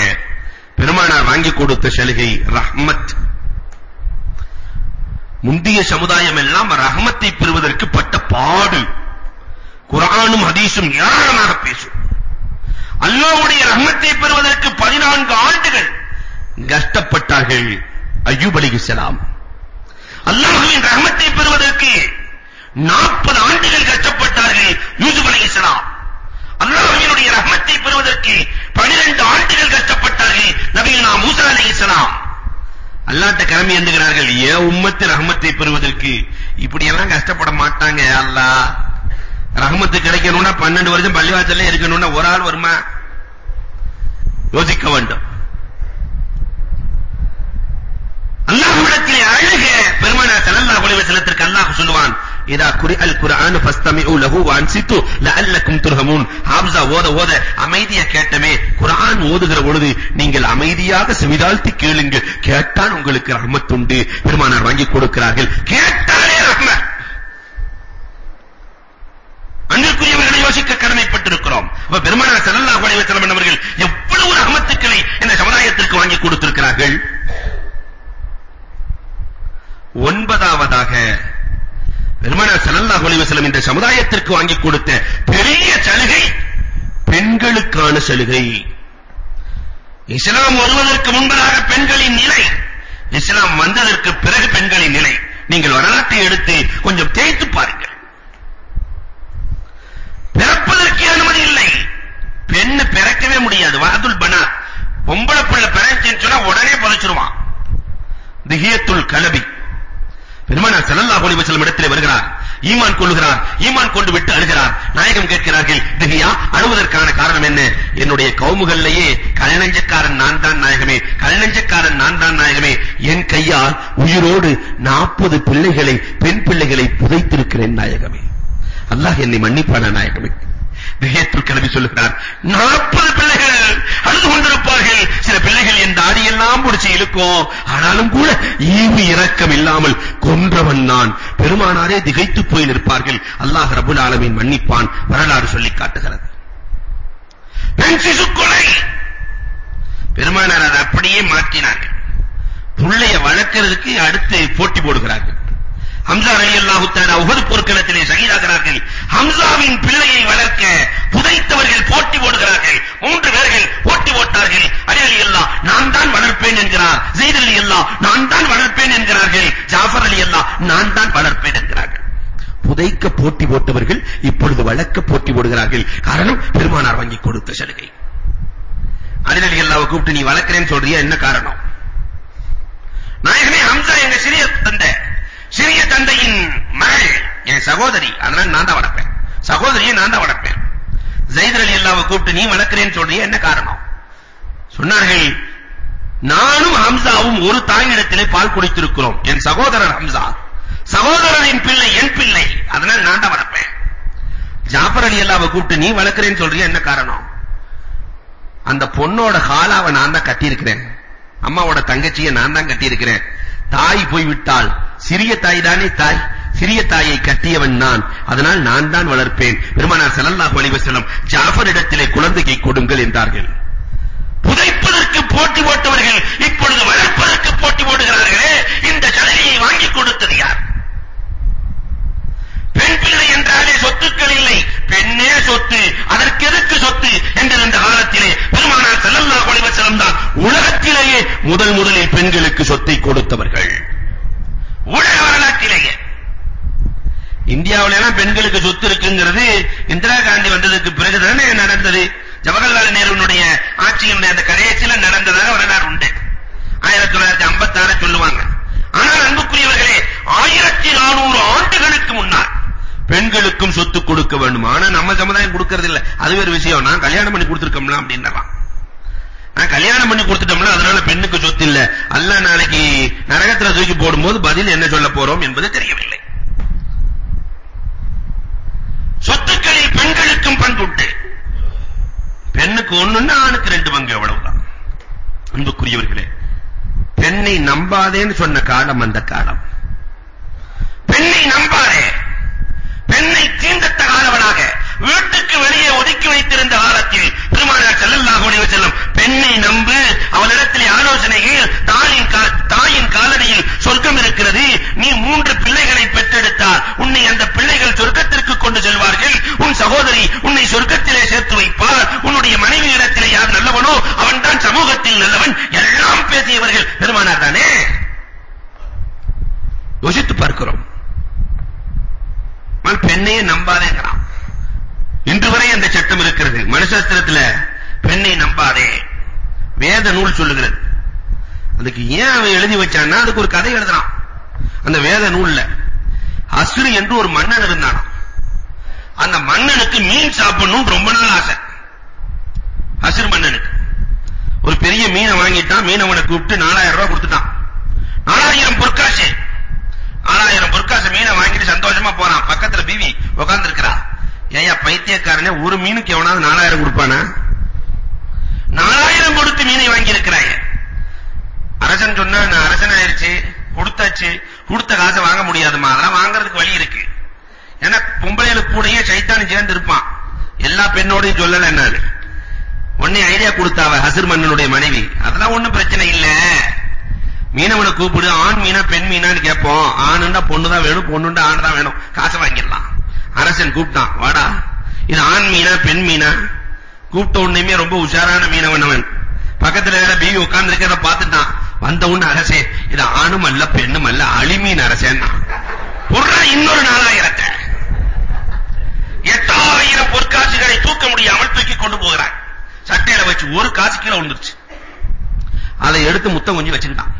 பெருமானார் வாங்கி கொடுத்த சலுகை ரஹ்மத். முந்திய சமுதாயம் எல்லாம் ரஹமத்தை பெறுவதற்கு பட்ட பாடு. குர்ஆனும் ஹதீஸும் ஏராளமாக பேசும். அல்லாஹ்வுடைய ரஹமத்தை பெறுவதற்கு 14 ஆண்டுகள் கஷ்டப்பட்டார்கள். அய்யூப் அலைஹிஸ்ஸலாம் அல்லாஹ்வின் ரஹமத்தை பெறுவதற்கு 40 ஆண்டுகள் கஷ்டப்பட்டார்கள் யூசுப் அலைஹிஸ்ஸலாம் அல்லாஹ்வினுடைய ரஹமத்தை பெறுவதற்கு 12 ஆண்டுகள் கஷ்டப்பட்டார்கள் நபியுனா மூசா அலைஹிஸ்ஸலாம் அல்லாஹ்ட்ட கிளம்பி ஏந்துகிறார்கள் ஏன் உம்மத்து ரஹமத்தை பெறுவதற்கு இப்படி எல்லாம் கஷ்டப்பட மாட்டாங்க அல்லாஹ். ரஹமத்து கிடைக்கணும்னா 12 வருஷம் பள்ளிவாசல்ல இருக்கணும்னா ஒரு ஆள் வருமா? யோசிக்க வேண்டும். அல்லாஹ்விடத்தில் அழுக. பெருமானார் ஸல்லல்லாஹு அலைஹி வஸல்லத்திற்கு அல்லாஹ் சொல்லுவான் இதா குரிஅல் குர்ஆன் ஃபஸ்தமிஉ லஹு வஅன்சித்து லஅல்லக்கும் துர்ஹமூன். ஹாம்ஸா ஓத ஓத அமைதியா கேட்டமே குர்ஆன் ஓதுகிற பொழுது நீங்கள் அமைதியாக செவிதாழ்த்தி கேளுங்க கேட்டால் உங்களுக்கு ரஹ்மத் உண்டு பெருமானார் வாங்கி கொடுக்கிறார்கள். கேட்டாலே ரஹ்மத் அன்பிற்குரியவர்களை யோசிக்க கடமைப்பட்டிருக்கிறோம். அப்ப பெருமானார் ஸல்லல்லாஹு அலைஹி வஸல்லம் அவர்கள் எவ்வளவு ரஹமத்துக்களை இந்த சமுதாயத்திற்கு வாங்கி கொடுத்திருக்கிறார்கள்? ஒன்பதாவதாக பெருமானார் ஸல்லல்லாஹு அலைஹி வஸல்லம் இந்த சமுதாயத்திற்கு வாங்கி கொடுத்த பெரிய சலுகை பெண்களுக்கான சலுகை. இஸ்லாம் வருவதற்கு முன்பதாக பெண்களின் நிலை இஸ்லாம் வந்ததற்கு பிறகு பெண்களின் நிலை. நீங்கள் வரலாற்றை எடுத்து கொஞ்சம் தேய்த்து பாருங்கள். பிறப்பதற்கு அனுமதி இல்லை. பெண்ணு பிறக்கவே முடியாது. வாதுல் பனா பொம்பளை பிள்ளை பிறந்துச்சுன்னு சொன்னா உடனே புதைச்சிருவான். திஹியத்துல் கலபி. பெருமானார் ஸல்லல்லாஹு அலைஹி வஸல்லம் இடத்திலே வருகிறார் ஈமான் கொள்கிறார் ஈமான் கொண்டு விட்டு அழுகிறார் நாயகம் கேட்கிறார்கள் திஹியா அழுவதற்கான காரணம் என்ன? என்னுடைய கவுமுகள்லயே கல்நெஞ்சக்காரன் நான் தான் நாயகமே கல்நெஞ்சக்காரன் நான் தான் நாயகமே என் கையால் உயிரோடு 40 பிள்ளைகளை பெண் பிள்ளைகளை புதைத்திருக்கிறேன் நாயகமே. அல்லாஹ் என்னை மன்னிப்பானா நாயகமே? திஹேத்துல் கலபி சொல்லுகிறார் 40 பிள்ளைகள் அழுது கொண்டிருப்பார்கள். சில பிள்ளைகள் என் தாடியெல்லாம் பிடிச்சு இழுக்கும். ஆனாலும் கூட ஈவு இரக்கம் இல்லாமல் கொன்றவன் நான். பெருமானாரே திகைத்து போய் நிற்பார்கள். அல்லாஹ் ரபுல் ஆலமீன் மன்னிப்பான். வரலாறு சொல்லி காட்டுகிறது. பெண் சிசு கொலை பெருமானார் அதை அப்படியே மாற்றினார்கள். புள்ளைய வளர்க்கிறதுக்கு அடுத்து போட்டி போடுகிறார்கள். ஹம்சா ரலியல்லாஹு தஆலா உஹது போர்க்களத்திலே ஷஹீதாகிறார்கள் ஹம்சாவின் பிள்ளையை வளர்க்க புதைத்தவர்கள் போட்டி போடுகிறார்கள். மூன்று பேர்கள் போட்டி போட்டார்கள். அலி ரலியல்லாஹ் நான் தான் வளர்ப்பேன் என்கிறார். ஸெய்த் ரலியல்லாஹ் நான் தான் வளர்ப்பேன் என்கிறார்கள். ஜாஃபர் ரலியல்லாஹ் நான் தான் வளர்ப்பேன் என்கிறார்கள். புதைக்க போட்டி போட்டவர்கள் இப்பொழுது வளர்க்க போட்டி போடுகிறார்கள். காரணம் பெருமானார் வாங்கி கொடுத்த சலுகை. அலி ரலியல்லாஹ் கூப்பிட்டு நீ வளர்க்கிறேன்னு சொல்றியா? என்ன காரணம்? நாயகமே ஹம்சா எங்க சிறிய தந்தை. சிறிய தந்தையின் மகள் என் சகோதரி. அதனால நான் தான் வளர்ப்பேன். சகோதரியை நான் தான் வளர்ப்பேன். ஜெயித் அலி அல்லாவை கூப்பிட்டு நீ வளர்க்கிறேன்னு சொல்றிய? என்ன காரணம்? சொன்னார்கள் நானும் ஹம்சாவும் ஒரு தாயிடத்திலே பால் குடித்திருக்கிறோம். என் சகோதரர் ஹம்சா. சகோதரரின் பிள்ளை என் பிள்ளை. அதனால நான் தான் வளர்ப்பேன். ஜாஃபர் அலி அல்லாவை கூப்பிட்டு நீ வளர்க்கிறேன்னு சொல்றிய? என்ன காரணம்? அந்த பொண்ணோட ஹாலாவை நான் தான் கட்டியிருக்கிறேன். அம்மாவோட தங்கச்சியை நான் தான் கட்டியிருக்கிறேன். தாய் போய்விட்டால் சிறிய தாய் தானே தாய். சிறிய தாயை கட்டியவன் நான். அதனால் நான் தான் வளர்ப்பேன். பெருமானார் ஸல்லல்லாஹு அலைஹி வஸல்லம் ஜாஃபர் இடத்திலே குழந்தையை கொடுங்கள் என்றார்கள். புதைப்பதற்கு போட்டி போட்டவர்கள் இப்பொழுது வளர்ப்பதற்கு போட்டி போடுகிறார்களே இந்த சலுகையை வாங்கி கொடுத்தது யார் பெண் பிள்ளை என்றாலே சொத்துக்கள் இல்லை பெண்ணே சொத்து அதற்கு எதுக்கு சொத்து என்ற இந்த காலத்திலே பெருமானார் ஸல்லல்லாஹு அலைஹி வஸல்லம் தான் உலகத்திலேயே முதல் முதலில் பெண்களுக்கு சொத்தை கொடுத்தவர்கள் உலக வரலாற்றிலேயே இந்தியாவுல பெண்களுக்கு சொத்து இருக்குங்கிறது இந்திரா காந்தி வந்ததுக்கு பிறகுதானே நடந்தது. ஜவஹர்லால் நேருனுடைய ஆட்சியினுடைய அந்த கடைசியில நடந்ததாக வரலாறு உண்டு. 1956 சொல்லுவாங்க. ஆனால் அன்புக்குரியவர்களே 1400 ஆண்டுகளுக்கு முன்னால் பெண்களுக்கும் சொத்து கொடுக்க வேண்டும். ஆனா நம்ம சமுதாயம் கொடுக்கிறது இல்ல அது ஒரு விஷயம். நான் கல்யாணம் பண்ணி கொடுத்திருக்கோம்ல அப்படின்றலாம் நான் கல்யாணம் பண்ணி கொடுத்துட்டோம்ல அதனால பெண்ணுக்கு சொத்து இல்ல. அல்ல நாளைக்கு நரகத்துல தூக்கி போடும்போது பதில் என்ன சொல்ல போறோம் என்பது தெரியவில்லை. சொத்துக்களில் பெண்களுக்கும் பங்குண்டு பெண்ணுக்கு ஒண்ணுன்னா ஆணுக்கு ரெண்டு பங்கு அவ்வளவுதான். அன்புக்குரியவர்களே பெண்ணை நம்பாதேன்னு சொன்ன காலம் அந்த காலம். பெண்ணை நம்பாதே. பெண்ணை தீண்டத்தகாதவனாக வீட்டுக்கு வெளியே ஒதுக்கி வைத்திருந்த காலத்தில் பெருமானார் ஸல்லல்லாஹு அலைஹி வஸல்லம் பெண்ணை நம்பு அவளிடத்தில் ஆலோசனைகள் தாயின் தாயின் காலடியில் சொர்க்கம் இருக்கிறது. நீ மூன்று பிள்ளைகளை பெற்றெடுத்தால் உன்னை அந்த பிள்ளைகள் சொர்க்கத்திற்கு கொண்டு செல்வார்கள். உன் சகோதரி உன்னை சொர்க்கத்திலே சேர்த்து வைப்பார் உன்னுடைய மனைவி இடத்திலே யார் நல்லவனோ அவன்தான் சமூகத்தில் நல்லவன். எல்லாம் பேசியவர்கள் பெருமானார் தானே? யோசித்து பார்க்கிறோம். பெண்ணையே நம்பாதேங்கிறான். இன்று வரை அந்த சட்டம் இருக்கிறது. மனுஷாஸ்திரத்துல பெண்ணை நம்பாதே. வேத நூல் சொல்லுகிறது. அதுக்கு ஏன் அவன் எழுதி வச்சான்னா அதுக்கு ஒரு கதை எழுதுறான். அந்த வேத நூல்ல அசுரு என்று ஒரு மன்னன் இருந்தான். அந்த மன்னனுக்கு மீன் சாப்பிடணும் ரொம்ப நாள் ஆசை. அசுர் மன்னனுக்கு. ஒரு பெரிய மீனை வாங்கிட்டான். மீனவனை கூப்பிட்டு நாலாயிரம் ரூபாய் கொடுத்துட்டான். நாலாயிரம் பொற்காசு. நாலாயிரம் பொற்காசு மீனை வாங்கிட்டு சந்தோஷமா போறான். பக்கத்துல பிவி உட்கார்ந்து பைத்தியக்காரனே ஒரு மீனுக்கு எவனாவது நாலாயிரம் கொடுப்பானா? நாலாயிரம் கொடுத்து மீனை வாங்கி இருக்கிறாய் அரசன் சொன்னா நான் அரசன் ஆயிருச்சு கொடுத்தாச்சு கொடுத்த காசை வாங்க முடியாதுமா அதெல்லாம் வாங்குறதுக்கு வழி இருக்கு. ஏன்னா பொம்பளைகளுக்கு கூடயே சைத்தான் சேர்ந்து இருப்பான். எல்லா பெண்ணோடையும் சொல்லல என்னால உடனே ஐடியா கொடுத்தாவ ஹசிர் மன்னனுடைய மனைவி. அதெல்லாம் ஒண்ணும் பிரச்சனை இல்ல. மீனவனை கூப்பிடு. ஆண் மீனா பெண் மீனான்னு கேட்போம். ஆணுண்டா பொண்ணு தான் வேணும் பொண்ணுண்டா ஆண் தான் வேணும். காசை வாங்கிடலாம். அரசன் கூப்பிட்டான். வாடா இது ஆண் மீனா பெண் மீனா? கூப்பிட்ட உடனேமே ரொம்ப உஷாரான மீனவன் அவன். பக்கத்துல வேற பீவி உட்கார்ந்து இருக்கிறத பார்த்துட்டான். வந்த உடனே அரசே இது ஆணும் அல்ல பெண்ணும் அல்ல அழிமீன் அரசேன்னா. புறா இன்னொரு நாலாயிரத்தை. எட்டாயிரம் பொற்காசுகளை தூக்க முடியாமல் தூக்கி கொண்டு போகிறான் சட்டையில வச்சு ஒரு காசு கீழே விழுந்துருச்சு. அதை எடுத்து முத்தம் கொஞ்சம் வச்சுக்கிட்டான்.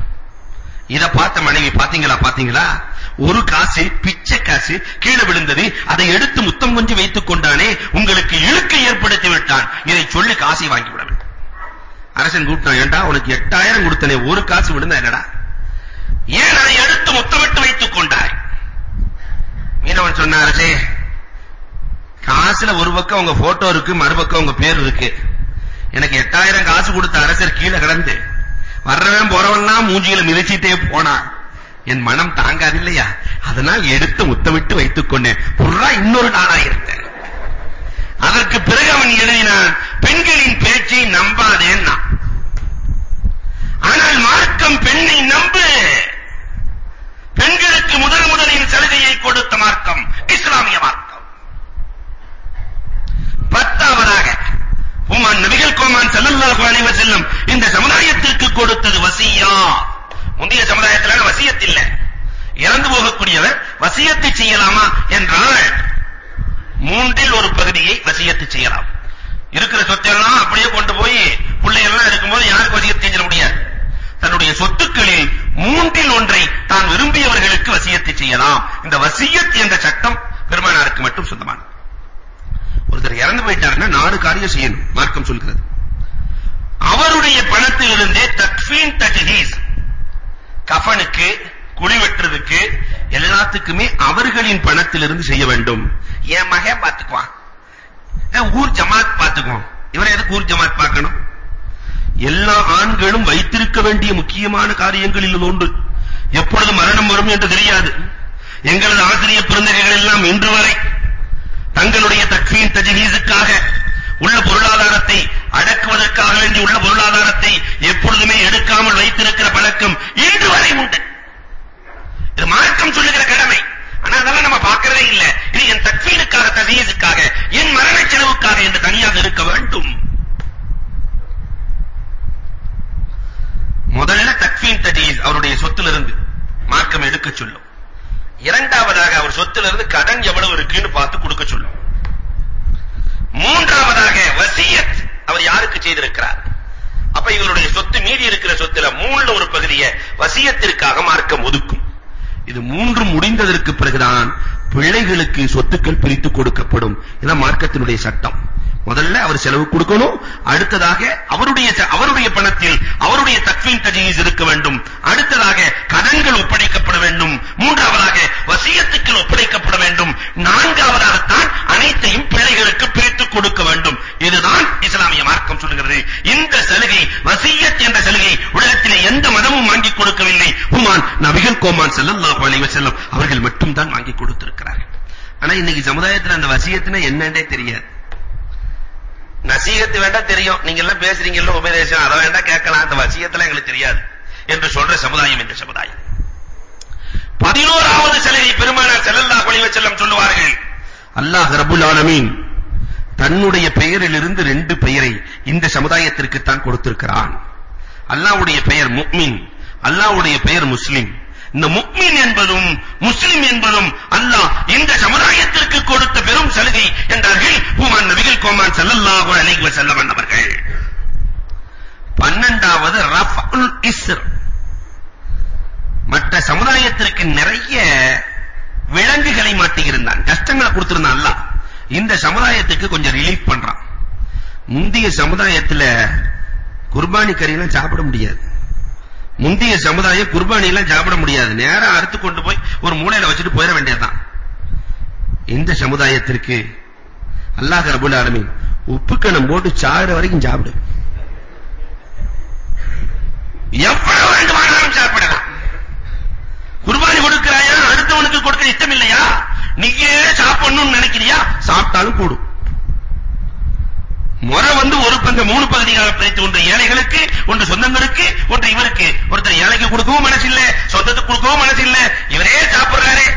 இத பார்த்த மனைவி பாத்தீங்களா பாத்தீங்களா? ஒரு காசு பிச்சை காசு கீழே விழுந்தது அதை எடுத்து முத்தம் கொஞ்சி வைத்துக் கொண்டானே உங்களுக்கு இழுக்கு ஏற்படுத்தி விட்டான். இதை சொல்லி காசை வாங்கி விட வேண்டும். அரசன் கூப்பிட்டான் ஏண்டா உனக்கு எட்டாயிரம் கொடுத்தனே ஒரு காசு விழுந்தா என்னடா? ஏன் அதை எடுத்து முத்தமிட்டு வைத்துக் கொண்டாய்? மீனவன் சொன்ன அரசே காசுல ஒரு பக்கம் உங்க போட்டோ இருக்கு மறுபக்கம் உங்க பேர் இருக்கு. எனக்கு எட்டாயிரம் காசு கொடுத்த அரசர் கீழே கிடந்து வர்றவன் போறவன்லாம் மூஞ்சியில மிதிச்சிட்டே போனான். என் மனம் தாங்காது இல்லையா அதனால் எடுத்து முத்தமிட்டு வைத்துக் கொண்டேன். புறா இன்னொரு நாளாயிருந்தேன் அதற்கு பிறகு அவன் எழுதினான் பெண்களின் பேச்சை நம்பாதேன்னா ஆனால் மார்க்கம் பெண்ணை நம்பு. பெண்களுக்கு முதல் முதலில் சலுகையை கொடுத்த மார்க்கம் இஸ்லாமிய மார்க்கம். பத்தாவதாக உமான் நபிகள் கோமான் ஸல்லல்லாஹு அலைஹி வஸல்லம் இந்த சமுதாயத்திற்கு கொடுத்தது வசியா. முந்தைய சமுதாயத்தில் வசியத் இல்ல. இறந்து போகக்கூடியவர் வசியத்தை செய்யலாமா என்றால் மூன்றில் ஒரு பகுதியை வசியத்து செய்யலாம். இருக்கிற சொத்தெல்லாம் அப்படியே கொண்டு போய் பிள்ளைகள்லாம் இருக்கும்போது யாருக்கு வசியத்து செஞ்சிட முடியாது? தன்னுடைய சொத்துக்களில் மூன்றில் ஒன்றை தான் விரும்பியவர்களுக்கு வசியத்தை செய்யலாம். இந்த வசியத் என்ற சட்டம் பெருமானாருக்கு மட்டும் சொந்தமானது. ஒருத்தர் இறந்து போயிட்டாருன்னா நாலு காரியம் செய்யணும். மார்க்கம் சொல்கிறது. அவருடைய பணத்திலிருந்தே தக்ஃபீன் தஜ்ஹீஸ். கஃனுக்கு குழி வெட்டுறதுக்கு எல்லாத்துக்குமே அவர்களின் பணத்திலிருந்து செய்ய வேண்டும். என் மகே பாத்துக்குவான் ஊர் ஜமாத் பாத்துக்குவோம் இவரை எதுக்கு ஊர் ஜமாத் பார்க்கணும்? எல்லா ஆண்களும் வைத்திருக்க வேண்டிய முக்கியமான காரியங்களில் ஒன்று. எப்பொழுது மரணம் வரும் என்று தெரியாது. எங்களது ஆசிரியர் பிறந்தகைகள் எல்லாம் இன்று வரை தங்களுடைய தக்வீன் தஜ்ஹீஸுக்காக உள்ள பொருளாதாரத்தை அடக்குவதற்காக வேண்டி உள்ள பொருளாதாரத்தை எப்பொழுதுமே எடுக்காமல் வைத்திருக்கிற பழக்கம் இன்று வரை உண்டு. இது மார்க்கம் சொல்லுகிற கடமை. ஆனா அதெல்லாம் நம்ம பார்க்கறதே இல்ல. இது என் தக்வீனுக்காக தஜ்ஹீஸுக்காக என் மரண செலவுக்காக என்று தனியாக இருக்க வேண்டும். முதல்ல தக்வீன் தஜ்ஹீஸ் அவருடைய சொத்திலிருந்து மார்க்கம் எடுக்க சொல்லும். இரண்டாவதாக அவர் சொத்திலிருந்து கடன் எவ்வளவு இருக்குன்னு பார்த்து கொடுக்க சொல்லும். மூன்றாவதாக வசியத். அவர் யாருக்கு செய்திருக்கிறார்? அப்ப இவருடைய சொத்து மீதி இருக்கிற சொத்துல மூணுல ஒரு பகுதியை வசியத்திற்காக மார்க்கம் ஒதுக்கும். இது மூன்று முடிந்ததற்கு பிறகுதான் பிள்ளைகளுக்கு சொத்துக்கள் பிரித்து கொடுக்கப்படும். இதான் மார்க்கத்தினுடைய சட்டம். முதல்ல அவர் செலவு கொடுக்கணும் அடுத்ததாக அவருடைய அவருடைய பணத்தில் அவருடைய தக்வீன் தஜீஸ் இருக்க வேண்டும் அடுத்ததாக கடன்கள் ஒப்படைக்கப்பட வேண்டும் மூன்றாவதாக வசியத்துக்கள் ஒப்படைக்கப்பட வேண்டும் நான்காவதாகத்தான் அனைத்தையும் பிள்ளைகளுக்கு பிரித்து கொடுக்க வேண்டும். இதுதான் இஸ்லாமிய மார்க்கம் சொல்கிறது இந்த சலுகை வசியத் என்ற சலுகை உலகத்திலே எந்த மதமும் வாங்கி கொடுக்கவில்லை. ஹுமான் நபிகள் கோமான் ஸல்லல்லாஹு அலைஹி வஸல்லம் அவர்கள் மட்டும்தான் வாங்கி கொடுத்திருக்கிறார்கள். ஆனா இன்னைக்கு சமுதாயத்துல அந்த வசியத்துனா என்னன்னே தெரியாது. நசீகத்து வேண்டாம் தெரியும். நீங்க எல்லாம் பேசுறீங்கல்ல உபதேசம். அத வேண்டாம் கேட்கலாம். அந்த வசியத்தெல்லாம் எங்களுக்கு தெரியாது என்று சொல்ற சமுதாயம் இந்த சமுதாயம். பதினோராவது சிலையை பெருமானார் ஸல்லல்லாஹு அலைஹி வஸல்லம் சொல்லுவார்கள். அல்லாஹ் ரப்பல் ஆலமீன் தன்னுடைய பெயரிலிருந்து ரெண்டு பெயரை இந்த சமுதாயத்திற்கு தான் கொடுத்திருக்கிறான். அல்லாஹ்வுடைய பெயர் முக்மின் அல்லாஹ்வுடைய பெயர் முஸ்லிம். இந்த முக்மின் என்பதும் முஸ்லிம் என்பதும் அல்லாஹ் இந்த சமுதாயத்திற்கு கொடுத்த பெரும் சலுகை என்றார்கள் ஹுமான் நபிகள் கோமான் ஸல்லல்லாஹு அலைஹி வஸல்லம் அவர்கள். பன்னெண்டாவது ரஃபுல் இஸ்ர். மற்ற சமுதாயத்திற்கு நிறைய விலங்குகளை மாட்டியிருந்தான். கஷ்டங்களை கொடுத்திருந்தான் அல்லாஹ். இந்த சமுதாயத்துக்கு கொஞ்சம் ரிலீஃப் பண்றான். முந்தைய சமுதாயத்துல குர்பானி கறியெல்லாம் சாப்பிட முடியாது. முந்தைய சமுதாயம் குர்பானி எல்லாம் சாப்பிட முடியாது. நேரா அறுத்து கொண்டு போய் ஒரு மூலையில வச்சுட்டு போயிட வேண்டியதுதான். இந்த சமுதாயத்திற்கு அல்லாஹ் ரபுல் ஆலமீன் உப்புக்கணம் போட்டு சாகுற வரைக்கும் சாப்பிடு. எவ்வளவு வேண்டுமானாலும் சாப்பிடலாம். குர்பானி கொடுக்கிறாயா? அடுத்தவனுக்கு கொடுக்க இஷ்டம் இல்லையா நீயே சாப்பிடணும்னு நினைக்கிறியா? சாப்பிட்டாலும் கூடும். முறை வந்து ஒரு பங்கு மூணு பகுதியாக பிரித்து ஒன்று ஏழைகளுக்கு ஒன்று சொந்தங்களுக்கு ஒன்று இவருக்கு. ஒருத்தர் ஏழைக்கு கொடுக்கவும் மனசு இல்ல சொந்தத்துக்கு கொடுக்கவும் மனசு இல்ல இவரே சாப்பிடுறாரே.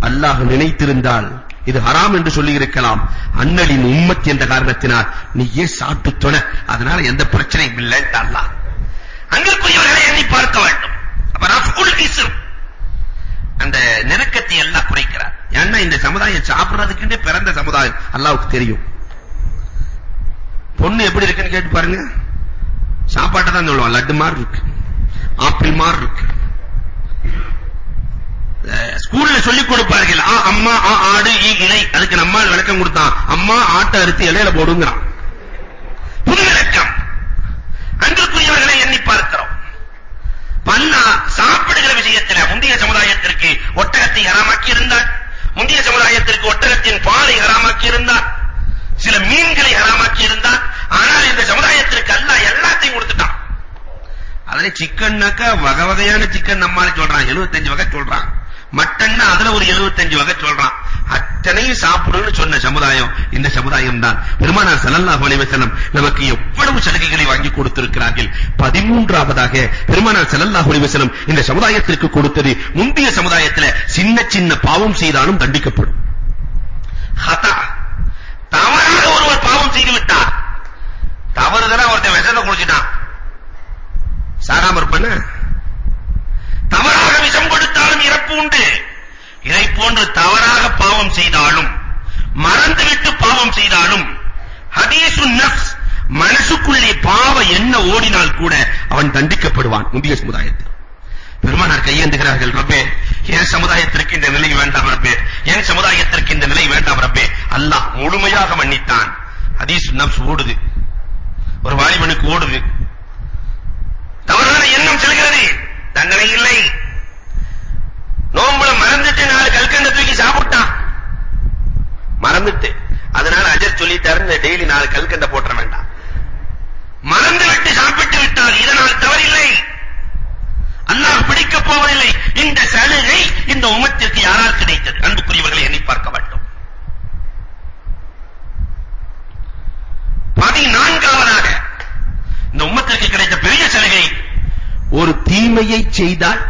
அல்லாஹ் நினைத்திருந்தால் இது ஹராம் என்று சொல்லி இருக்கலாம் அண்ணலின் உம்மத் என்ற காரணத்தினால் நீ ஏன் சாப்பிட்டு தொட அதனால எந்த பிரச்சனையும் இல்லை அல்லாஹ். அங்கிருக்குரியவர்களை எண்ணி பார்க்க வேண்டும். அப்ப ரஃபுல் இஸ்ம் அந்த நெருக்கத்தை எல்லாம் குறைக்கிறார். ஏன்னா இந்த சமுதாயம் சாப்பிடுறதுக்குன்னு பிறந்த சமுதாயம். அல்லாவுக்கு தெரியும். பொண்ணு எப்படி இருக்குன்னு கேட்டு பாருங்க. சாப்பாட்டை தான் சொல்லுவான். லட்டு மாதிரி இருக்கு. ஆப்பிள் மாதிரி இருக்கு. ஸ்கூல்ல சொல்லிக் கொடுப்பார்கள். ஆ அம்மா ஆ ஆடு ஈ இலை அதுக்கு நம்ம விளக்கம் கொடுத்தான். அம்மா ஆட்டை அறுத்து இலையில போடுங்கிறான். புது விளக்கம் அன்றுக்குரியவர்களை எண்ணி பார்க்கிறோம். பல்லா சாப்பிடுகிற விஷயத்தில் முந்தைய சமுதாயத்திற்கு ஒட்டகத்தை ஹராமாக்கி இருந்தார் முந்தைய சமுதாயத்திற்கு ஒட்டகத்தின் பாலை ஹராமாக்கி இருந்தார் சில மீன்களை ஹராமாக்கி இருந்தார் ஆனால் இந்த சமுதாயத்திற்கு அல்லாஹ் எல்லாத்தையும் கொடுத்துட்டான். அதுல சிக்கன்னாக்கா வகை வகையான சிக்கன் நம்மால சொல்றான். 75 வகை சொல்றான். மட்டன்னா அதுல ஒரு 75 வகை சொல்றான். அத்தனையும் சாப்பிடுன்னு சொன்ன சமுதாயம் இந்த சமுதாயம் தான் பெருமானார் ஸல்லல்லாஹு அலைஹி வஸல்லம் நமக்கு எவ்வளவு சலுகைகளை வாங்கி கொடுத்திருக்கிறார்கள். 13வதாக பெருமானார் ஸல்லல்லாஹு அலைஹி வஸல்லம் இந்த சமுதாயத்திற்கு கொடுத்தது முந்தைய சமுதாயத்துல சின்ன சின்ன பாவம் செய்தாலும் தண்டிக்கப்படும். ஹதா. தவறாக ஒருவர் பாவம் செய்து விட்டார் தவறுதலா ஒருத்தன் விஷத்தை குடிச்சிட்டான். சாராம இருப்பான தவறாக விஷம் கொடுத்தாலும் இறப்பு உண்டு. இதை போன்று தவறாக பாவம் செய்தாலும் மறந்துவிட்டு பாவம் செய்தாலும் ஹதீசு நஃப்ஸ் மனசுக்குள்ளே பாவ என்ன ஓடினால் கூட அவன் தண்டிக்கப்படுவான் முந்தைய சமுதாயத்தில். பெருமானார் கையேந்துகிறார்கள் ரப்பே என் சமுதாயத்திற்கு இந்த நிலை வேண்டாம் ரப்பே. என் சமுதாயத்திற்கு இந்த நிலை வேண்டாம் ரப்பே. அல்லாஹ் முழுமையாக மன்னித்தான். ஹதீஸ் நஃப்ஸ் ஓடுது. ஒரு வாலிபனுக்கு ஓடுது. தவறான எண்ணம் செல்கிறது. தண்டனை இல்லை. நோம்புல மறந்துட்டு நாலு கல்கண்ட தூக்கி சாப்பிட்டான். மறந்துட்டு. அதனால அஜர் சொல்லிட்டாரு டெய்லி நாலு கல்கண்ட போட்டுற வேண்டாம். மறந்து விட்டு சாப்பிட்டு விட்டால் இதனால் தவறில்லை. அல்லாஹ் பிடிக்கப் போவதில்லை. இந்த சலுகை இந்த உம்மத்திற்கு யாரால் கிடைத்தது? அன்புக்குரியவர்களை எண்ணி பார்க்க வேண்டும். பதினான்காவதாக இந்த உம்மத்திற்கு கிடைத்த பெரிய சலுகை ஒரு தீமையை செய்தால்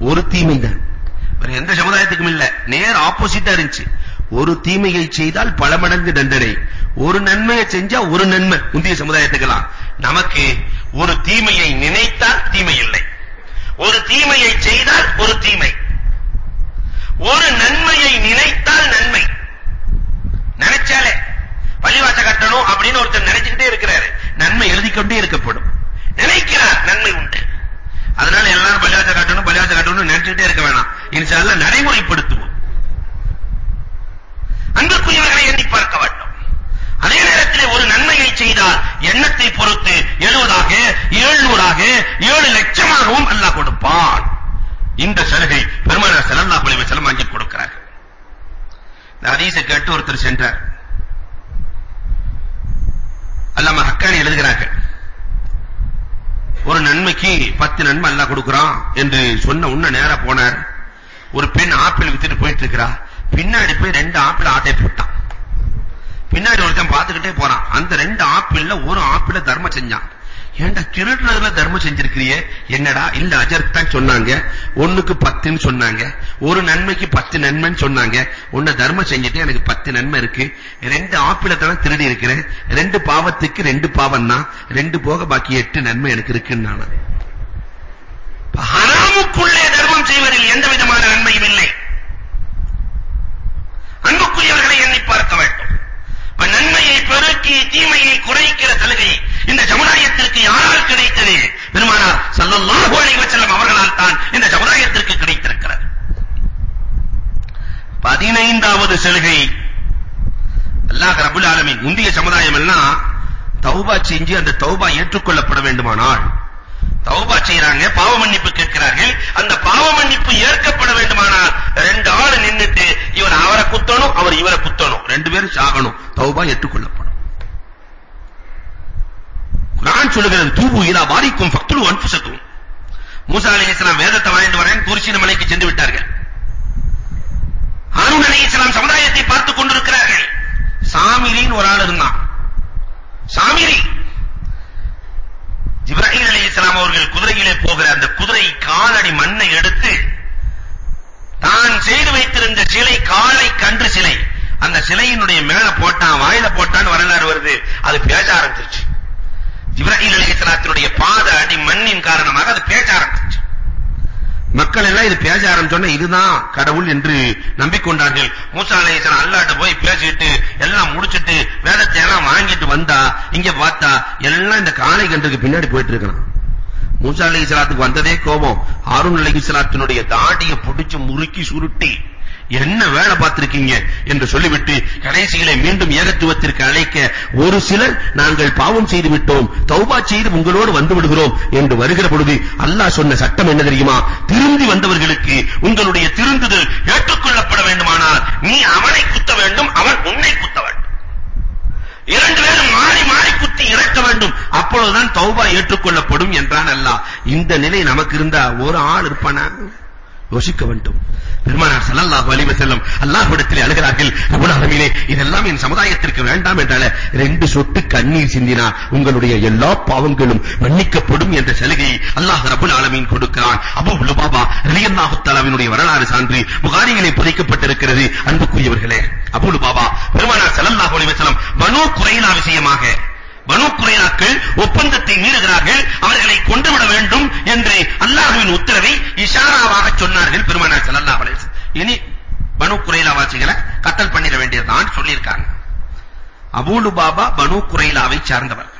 ஒரு தீமை தான் வேற எந்த சமுதாயத்துக்கும் இல்ல. நேர் ஆப்போசிட்டா இருந்துச்சு. ஒரு தீமையை செய்தால் பல மடங்கு தண்டனை. ஒரு நன்மையை செஞ்சா ஒரு நன்மை. முந்தைய சமுதாயத்துக்கெல்லாம். நமக்கு ஒரு தீமையை நினைத்தால் தீமை இல்லை. ஒரு தீமையை செய்தால் ஒரு தீமை. ஒரு நன்மையை நினைத்தால் நன்மை. நினைச்சாலே. பள்ளிவாச கட்டணும் அப்படின்னு ஒருத்தர் நினைச்சுக்கிட்டே இருக்கிறாரு. நன்மை எழுதிக்கொண்டே இருக்கப்படும் நினைக்கிறார் நன்மை உண்டு. அதனால எல்லாரும் பள்ளிவாச கட்டணும் பள்ளிவாச கட்டணும் நினைச்சுக்கிட்டே இருக்க வேணாம். இன்ஷா அல்லாஹ் நடைமுறைப்படுத்துவோம். அன்புக்குரியவர்களை எண்ணி பார்க்க வேண்டும். அதே நேரத்தில் ஒரு நன்மையை செய்தால் எண்ணத்தை பொறுத்து 70ஆக 700ஆக 7 லட்சமாகவும் அல்லாஹ் கொடுப்பான். இந்த சலுகை பெருமானார் ஸல்லல்லாஹு அலைஹி வஸல்லம் வாங்கி கொடுக்கிறார் இந்த ஹதீஸை கேட்டு ஒருத்தர் சென்றார். அல்லாம ஹக்கானி எழுதுகிறார்கள். ஒரு நன்மைக்கு பத்து நன்மை அல்லாஹ் கொடுக்கிறான் என்று சொன்ன உன்ன நேரா போனார். ஒரு பெண் ஆப்பிள் வித்துட்டு போயிட்டு இருக்கிறா. பின்னாடி போய் ரெண்டு ஆப்பிள் ஆட்டை போட்டான். பின்னாடி ஒருத்தன் பார்த்துக்கிட்டே போறான். அந்த ரெண்டு ஆப்பிள்ல ஒரு ஆப்பிள தர்மம் செஞ்சான். ஏண்டா திருடுறதுல தர்மம் செஞ்சிருக்கிறியே? என்னடா இல்ல அஜர் தான் சொன்னாங்க ஒண்ணுக்கு பத்துன்னு சொன்னாங்க ஒரு நன்மைக்கு பத்து நன்மைன்னு சொன்னாங்க. ஒன்னு தர்மம் செஞ்சுட்டு எனக்கு பத்து நன்மை இருக்கு. ரெண்டு ஆப்பிள தான் திருடி இருக்கிறேன். ரெண்டு பாவத்துக்கு ரெண்டு பாவம் தான் ரெண்டு போக பாக்கி எட்டு நன்மை எனக்கு இருக்குன்னு நான் ஹராமுக்குள்ளே தர்மம் செய்வதில் எந்த விதமான நன்மையும் இல்லை அன்புக்குரியவர்களை எண்ணி பார்க்க வேண்டும் இப்ப நன்மையை தீமையை குறைக்கிற சலுகை இந்த சமுதாயத்திற்கு யாரால் கிடைத்தது? பெருமானார் சல்லல்லாஹு அலைஹி வஸல்லம் அவர்களால் தான் இந்த சமுதாயத்திற்கு கிடைத்திருக்கிறது. பதினைந்தாவது சலுகை. அல்லாஹ் ரப்பல் ஆலமீன் இந்திய சமுதாயம் எல்லாம் தௌபா செஞ்சு அந்த தௌபா ஏற்றுக்கொள்ளப்பட வேண்டுமானால். தௌபா செய்றாங்க பாவ மன்னிப்பு கேட்கிறார்கள். அந்த பாவ மன்னிப்பு ஏற்கப்பட வேண்டுமானால் ரெண்டு ஆளு நின்னுட்டு இவர் அவரை குத்தணும் அவர் இவரை குத்தணும். ரெண்டு பேரும் சாகணும். தௌபா ஏற்றுக்கொள்ளப்படும். குர்ஆன் சொல்லுகிறது தூபு இலா பாரிக்கும் ஃபக்துலு அன்ஃபுசக்கும். மூசா அலைஹிஸ்ஸலாம் வேதத்தை வாங்கிட்டு வரேன் குர்சின மலைக்கு சென்று விட்டார்கள். ஹாரூன் அலைஹிஸ்ஸலாம் சமுதாயத்தை பார்த்துக் கொண்டிருக்கிறார்கள். சாமிரின்னு ஒரு ஆள் இருந்தான். சாமிரி. ஜிப்ராஹிம் அலைஹிஸ்ஸலாம் அவர்கள் குதிரையிலே போகிற அந்த குதிரை காலடி மண்ணை எடுத்து தான் செய்து வைத்திருந்த சிலை காலை கன்று சிலை அந்த சிலையினுடைய மேல போட்டான் வாயில போட்டான்னு வரலாறு வருது. அது பேச ஆரம்பிச்சிருச்சு. ஜிப்ராஹீல் அலைஹிஸ்ஸலாத்தினுடைய பாத அடி மண்ணின் காரணமாக அது பேச ஆரம்பிச்சு மக்கள் எல்லாம் இது பேச ஆரம்பிச்சோன்னா இதுதான் கடவுள் என்று நம்பிக்கொண்டார்கள். மூசா அலைஹிஸ்ஸலாம் அல்லாஹ்ட்ட போய் பேசிட்டு எல்லாம் முடிச்சிட்டு வேதத்தை எல்லாம் வாங்கிட்டு வந்தா இங்க பார்த்தா எல்லாம் இந்த காளை கன்றுக்கு பின்னாடி போயிட்டு இருக்கான். மூசா அலைஹிஸ்ஸலாத்துக்கு வந்ததே கோபம். ஹாரூன் அலைஹிஸ்ஸலாத்தினுடைய தாடியை பிடிச்சு முறுக்கி சுருட்டி என்ன வேலை பார்த்திருக்கீங்க என்று சொல்லிவிட்டு கடைசியிலே மீண்டும் ஏகத்துவத்திற்கு அழைக்க ஒரு சிலர் நாங்கள் பாவம் செய்து விட்டோம் தௌபா செய்து உங்களோடு வந்து விடுகிறோம் என்று வருகிற பொழுது அல்லாஹ் சொன்ன சட்டம் என்ன தெரியுமா? திருந்தி வந்தவர்களுக்கு உங்களுடைய திருந்துதல் ஏற்றுக்கொள்ளப்பட வேண்டுமானால் நீ அவனை குத்த வேண்டும் அவன் உன்னை குத்த வேண்டும். இரண்டு பேரும் மாறி மாறி குத்தி இறக்க வேண்டும். அப்பொழுதுதான் தௌபா ஏற்றுக்கொள்ளப்படும் என்றான் அல்லாஹ். இந்த நிலை நமக்கு இருந்தா ஒரு ஆள் இருப்பானா? யோசிக்க வேண்டும். பெருமானார் ஸல்லல்லாஹு அலைஹி வஸல்லம் அல்லாஹ்விடத்தில் அழுகிறார்கள் ரப்பல் ஆலமீனே இதெல்லாம் என் சமுதாயத்திற்கு வேண்டாம் என்றால ரெண்டு சொட்டு கண்ணீர் சிந்தினா உங்களுடைய எல்லா பாவங்களும் மன்னிக்கப்படும் என்ற சலுகையை அல்லாஹ் ரப்பல் ஆலமீன் கொடுக்கிறான். அபூ லுபாபா ரலியல்லாஹு தஆலாவினுடைய வரலாறு சான்று புகாரியிலே பதிக்கப்பட்டிருக்கிறது. அன்புக்குரியவர்களே அபூ லுபாபா பெருமானார் ஸல்லல்லாஹு அலைஹி வஸல்லம் பனூ குரைலா விஷயமாக பனு குறையாக்கள் ஒப்பந்தத்தை மீறுகிறார்கள் அவர்களை கொன்றுவிட வேண்டும் என்று அல்லாஹ்வின் உத்தரவை இஷாராவாக சொன்னார்கள் பெருமானார் ஸல்லல்லாஹு அலைஹி வஸல்லம். இனி பனு குறைலா வாசிகளை கத்தல் பண்ணிட வேண்டியதுதான் சொல்லியிருக்காங்க. அபூலு பாபா பனு குறைலாவை சார்ந்தவர்.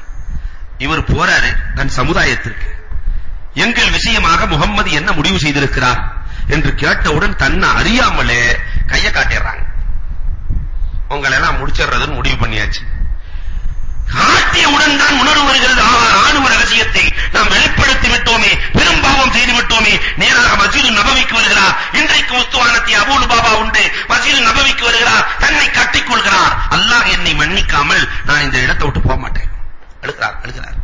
இவர் போறாரு தன் சமுதாயத்திற்கு. எங்கள் விஷயமாக முகம்மது என்ன முடிவு செய்திருக்கிறார் என்று கேட்டவுடன் தன்னை அறியாமலே கைய காட்டிடுறாங்க. உங்களை எல்லாம் முடிச்சிடுறதுன்னு முடிவு பண்ணியாச்சு. காட்டியவுடன் தான் உணர்வு வருகிறது ஆணுவ ரகசியத்தை நாம் வெளிப்படுத்தி விட்டோமே பெரும் பாவம் செய்து விட்டோமே. நேராக மஸ்ஜிது நபவிக்கு வருகிறார் இன்றைக்கு உஸ்துவானத்தை அபூல் பாபா உண்டு. மஸ்ஜிது நபவிக்கு வருகிறார் தன்னை கட்டிக்கொள்கிறார் அல்லாஹ் என்னை மன்னிக்காமல் நான் இந்த இடத்தை விட்டு போக மாட்டேன். அழுகிறார் அழுகிறார்.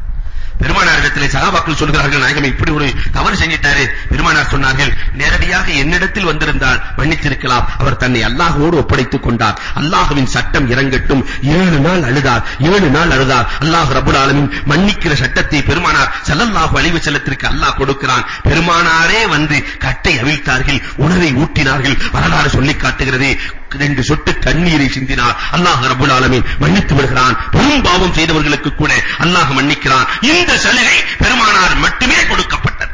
பெருமானாரிடத்திலே சகாபாக்கள் சொல்கிறார்கள் நாயகம் இப்படி ஒரு தவறு செஞ்சிட்டாரு. பெருமானார் சொன்னார்கள் நேரடியாக என்னிடத்தில் வந்திருந்தால் மன்னித்திருக்கலாம். அவர் தன்னை அல்லாஹ்வோடு ஒப்படைத்துக் கொண்டார். அல்லாஹ்வின் சட்டம் இறங்கட்டும். ஏழு நாள் அழுதார். ஏழு நாள் அழுதார். அல்லாஹ் ரப்பல் ஆலமீன் மன்னிக்கிற சட்டத்தை பெருமானார் ஸல்லல்லாஹு அலைஹி வஸல்லத்திற்கு அல்லாஹ் கொடுக்கிறான். பெருமானாரே வந்து கட்டை அவிழ்த்தார்கள் உணவை ஊட்டினார்கள் வரலாறு சொல்லி காட்டுகிறது. ரெண்டு சொட்டு கண்ணீரை சிந்தினார் அல்லாஹ் ரப்பல் ஆலமீன் மன்னித்து விடுகிறான். பெரும் பாவம் செய்தவர்களுக்கு கூட அல்லாஹ் மன்னிக்கிறான். இந்த சலுகை பெருமானார் மட்டுமே கொடுக்கப்பட்டது.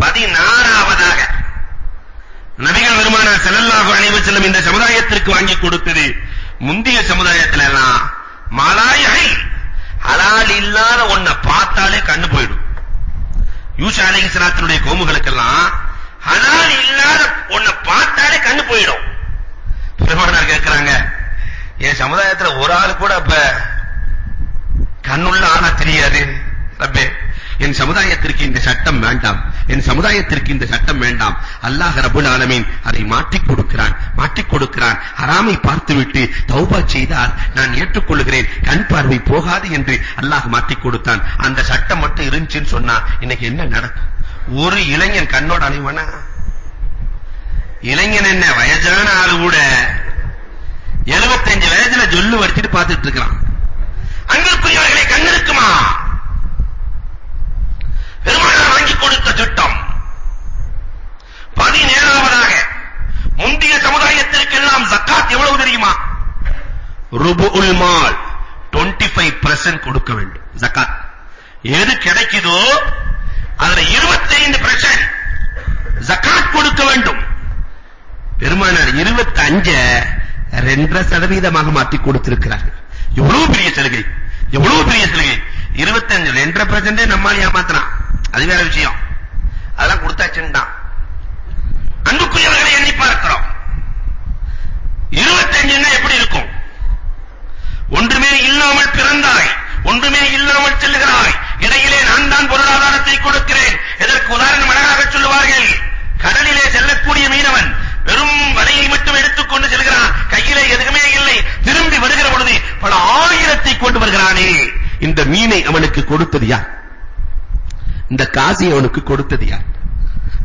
பதினாறாவதாக நபிகள் பெருமானார் ஸல்லல்லாஹு அலைஹி வஸல்லம் இந்த சமுதாயத்திற்கு வாங்கி கொடுத்தது முந்தைய சமுதாயத்துல எல்லாம் மலாயை ஹலால் இல்லாத ஒன்ன பார்த்தாலே கண்ணு போயிடும். யூசாலை அலைஹிஸ்ஸலாத்தினுடைய கோமுகளுக்கெல்லாம் ஹலால் இல்லாத ஒன்ன பார்த்தாலே கண்ணு போயிடும். பெருமானார் கேட்கிறாங்க என் சமுதாயத்துல ஒரு ஆள் கூட அப்ப கண்ணுள்ள ஆனா தெரியாது. ரப்பே என் சமுதாயத்திற்கு இந்த சட்டம் வேண்டாம். என் சமுதாயத்திற்கு இந்த சட்டம் வேண்டாம். அல்லாஹ் ரபுல் ஆலமீன் அதை மாற்றிக் கொடுக்கிறான் மாற்றிக் கொடுக்கிறான். ஹராமை பார்த்துவிட்டு தௌபா செய்தால் நான் ஏற்றுக்கொள்கிறேன். கண் பார்வை போகாது என்று அல்லாஹ் மாற்றிக் கொடுத்தான். அந்த சட்டம் மட்டும் இருந்துச்சுன்னு சொன்னா இன்னைக்கு என்ன நடக்கும்? ஒரு இளைஞன் கண்ணோட அழிவனா இளைஞன் என்ன வயசான ஆளு கூட. 75 வயசுல ஜொல்லு வடிச்சிட்டு பார்த்துட்டு இருக்கான். அன்பிற்குரியவர்களை கண் இருக்குமா? பெருமானார் வாங்கி கொடுத்த திட்டம். பதினேழாவதாக முந்தைய சமுதாயத்திற்கெல்லாம் ஜக்காத் எவ்வளவு தெரியுமா? ருபுல் மால் 25% கொடுக்க வேண்டும் ஜக்காத். எது கிடைக்குதோ அதுல 25% zakat கொடுக்க வேண்டும். பெருமானார் 25 ரெண்டரை சதவீதமாக மாற்றி கொடுத்திருக்கிறார்கள். எவ்வளவு பெரிய சலுகை? எவ்வளவு பெரிய சலுகை? 25 ரெண்டரை பர்சன்டே நம்மால் ஏமாத்தலாம். அது வேற விஷயம். அதெல்லாம் கொடுத்தாச்சுன்னு. அன்புக்குரியவர்களை எண்ணி பார்க்கிறோம். 25 எப்படி இருக்கும்? ஒன்றுமே இல்லாமல் பிறந்தாய். ஒன்றுமே இல்லாமல் செல்கிறாய் இடையிலே நான் தான் பொருளாதாரத்தை கொடுக்கிறேன். இதற்கு உதாரணம் அழகாக சொல்லுவார்கள். கடலிலே செல்லக்கூடிய மீனவன் வெறும் வலையை மட்டும் எடுத்துக்கொண்டு செல்கிறான். கையிலே எதுவுமே இல்லை. திரும்பி வருகிற பொழுது பல ஆயிரத்தை கொண்டு வருகிறானே. இந்த மீனை அவனுக்கு கொடுத்தது யார்? இந்த காசி அவனுக்கு கொடுத்தது யார்?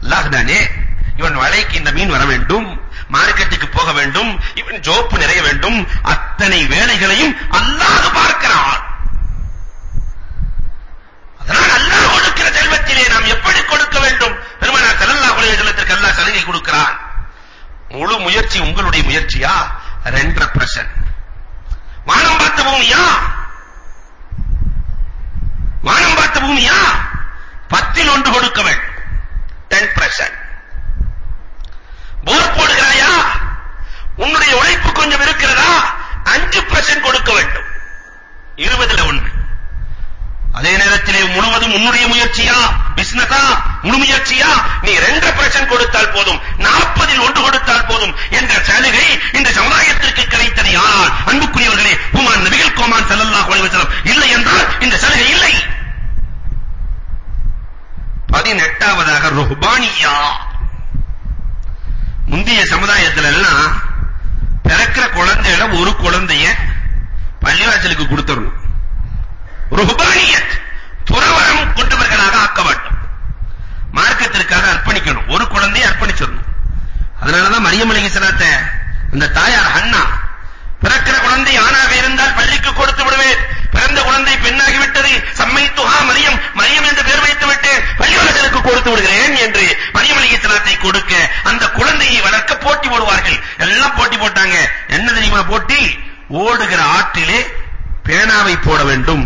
அல்லாஹ் தானே. இவன் வலைக்கு இந்த மீன் வர வேண்டும். மார்க்கெட்டுக்கு போக வேண்டும். இவன் ஜோப்பு நிறைய வேண்டும். அத்தனை வேலைகளையும் அல்லாஹ் பார்க்கிறான். அதனால் அல்லாஹ் கொடுக்கிற செல்வத்திலே நாம் எப்படி கொடுக்க வேண்டும்? பெருமானார் ஸல்லல்லாஹு அலைஹி வஸல்லத்திற்கு அல்லாஹ் சலுகை கொடுக்கிறான். முழு முயற்சி உங்களுடைய முயற்சியா? 2% வானம் பார்த்த பூமியா? வானம் பார்த்த பூமியா? பத்தில் ஒன்று கொடுக்க வேண்டும். 10% போர் போடுகிறாயா? உன்னுடைய உழைப்பு கொஞ்சம் இருக்கிறதா? 5% கொடுக்க வேண்டும். 20ல ஒன்று. அதே நேரத்திலே முழுவதும் உன்னுடைய முயற்சியா? பிசினஸா முழுமுயற்சியா? நீ 2% கொடுத்தால் போதும் 40 இல் ஒன்று கொடுத்தால் போதும் என்ற சலுகை இந்த சமுதாயத்திற்கு கிடைத்தது ஆனால் அன்புக்குரியவர்களே ஹுமான் நபிகள் கோமான் ஸல்லல்லாஹு அலைஹி வஸல்லம் இல்லை என்றால் இந்த சலுகை இல்லை. பதினெட்டாவதாக ருஹ்பானியா. முந்தைய சமுதாயத்துல எல்லாம் பிறக்கிற குழந்தையில ஒரு குழந்தைய பள்ளிவாசலுக்கு கொடுத்துடணும். ருஹ்பானியத். துறவரம் கொண்டவர்களாக ஆக்க வேண்டும். மார்க்கத்திற்காக அர்ப்பணிக்கணும். ஒரு குழந்தையை அர்ப்பணிச்சிடணும். அதனாலதான் மரியம் அலைஹிஸ்ஸலாத்தை அந்த தாயார் ஹன்னா பிறக்கிற குழந்தை ஆணாக இருந்தால் பள்ளிக்கு கொடுத்து விடுவேன் பிறந்த குழந்தை பெண்ணாகி விட்டது சம்மைத்துஹா மரியம் மரியம் என்று பெயர் வைத்து விட்டு பள்ளிவாசலுக்கு கொடுத்து விடுகிறேன் என்று மரியம் அலைஹிஸ்ஸலாத்தை கொடுக்க அந்த குழந்தையை வளர்க்க போட்டி போடுவார்கள் எல்லாம் போட்டி போட்டாங்க என்ன தெரியுமா போட்டி ஓடுகிற ஆற்றிலே பேனாவை போட வேண்டும்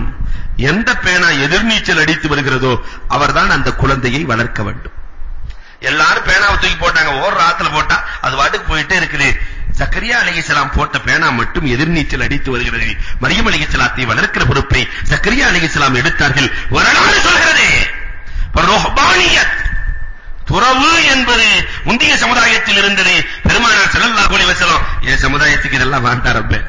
எந்த பேனா எதிர்நீச்சல் அடித்து வருகிறதோ அவர்தான் அந்த குழந்தையை வளர்க்க வேண்டும். எல்லாரும் பேனாவை தூக்கி போட்டாங்க. ஓர் ஆத்துல போட்டா அது வாட்டுக்கு போயிட்டே இருக்குது. சக்கரியா அலைஹிஸ்ஸலாம் போட்ட பேனா மட்டும் எதிர்நீச்சல் அடித்து வருகிறது. மரியம் அலைஹிஸ்ஸலாத்தை வளர்க்கிற பொறுப்பை சக்கரியா அலைஹிஸ்ஸலாம் எடுத்தார்கள். வரலாறு சொல்கிறது. துறவு என்பது முந்தைய சமுதாயத்தில் இருந்தது. பெருமானார் ஸல்லல்லாஹு அலைஹி வஸல்லம். என் சமுதாயத்துக்கு இதெல்லாம் வேண்டாம் ரப்பே.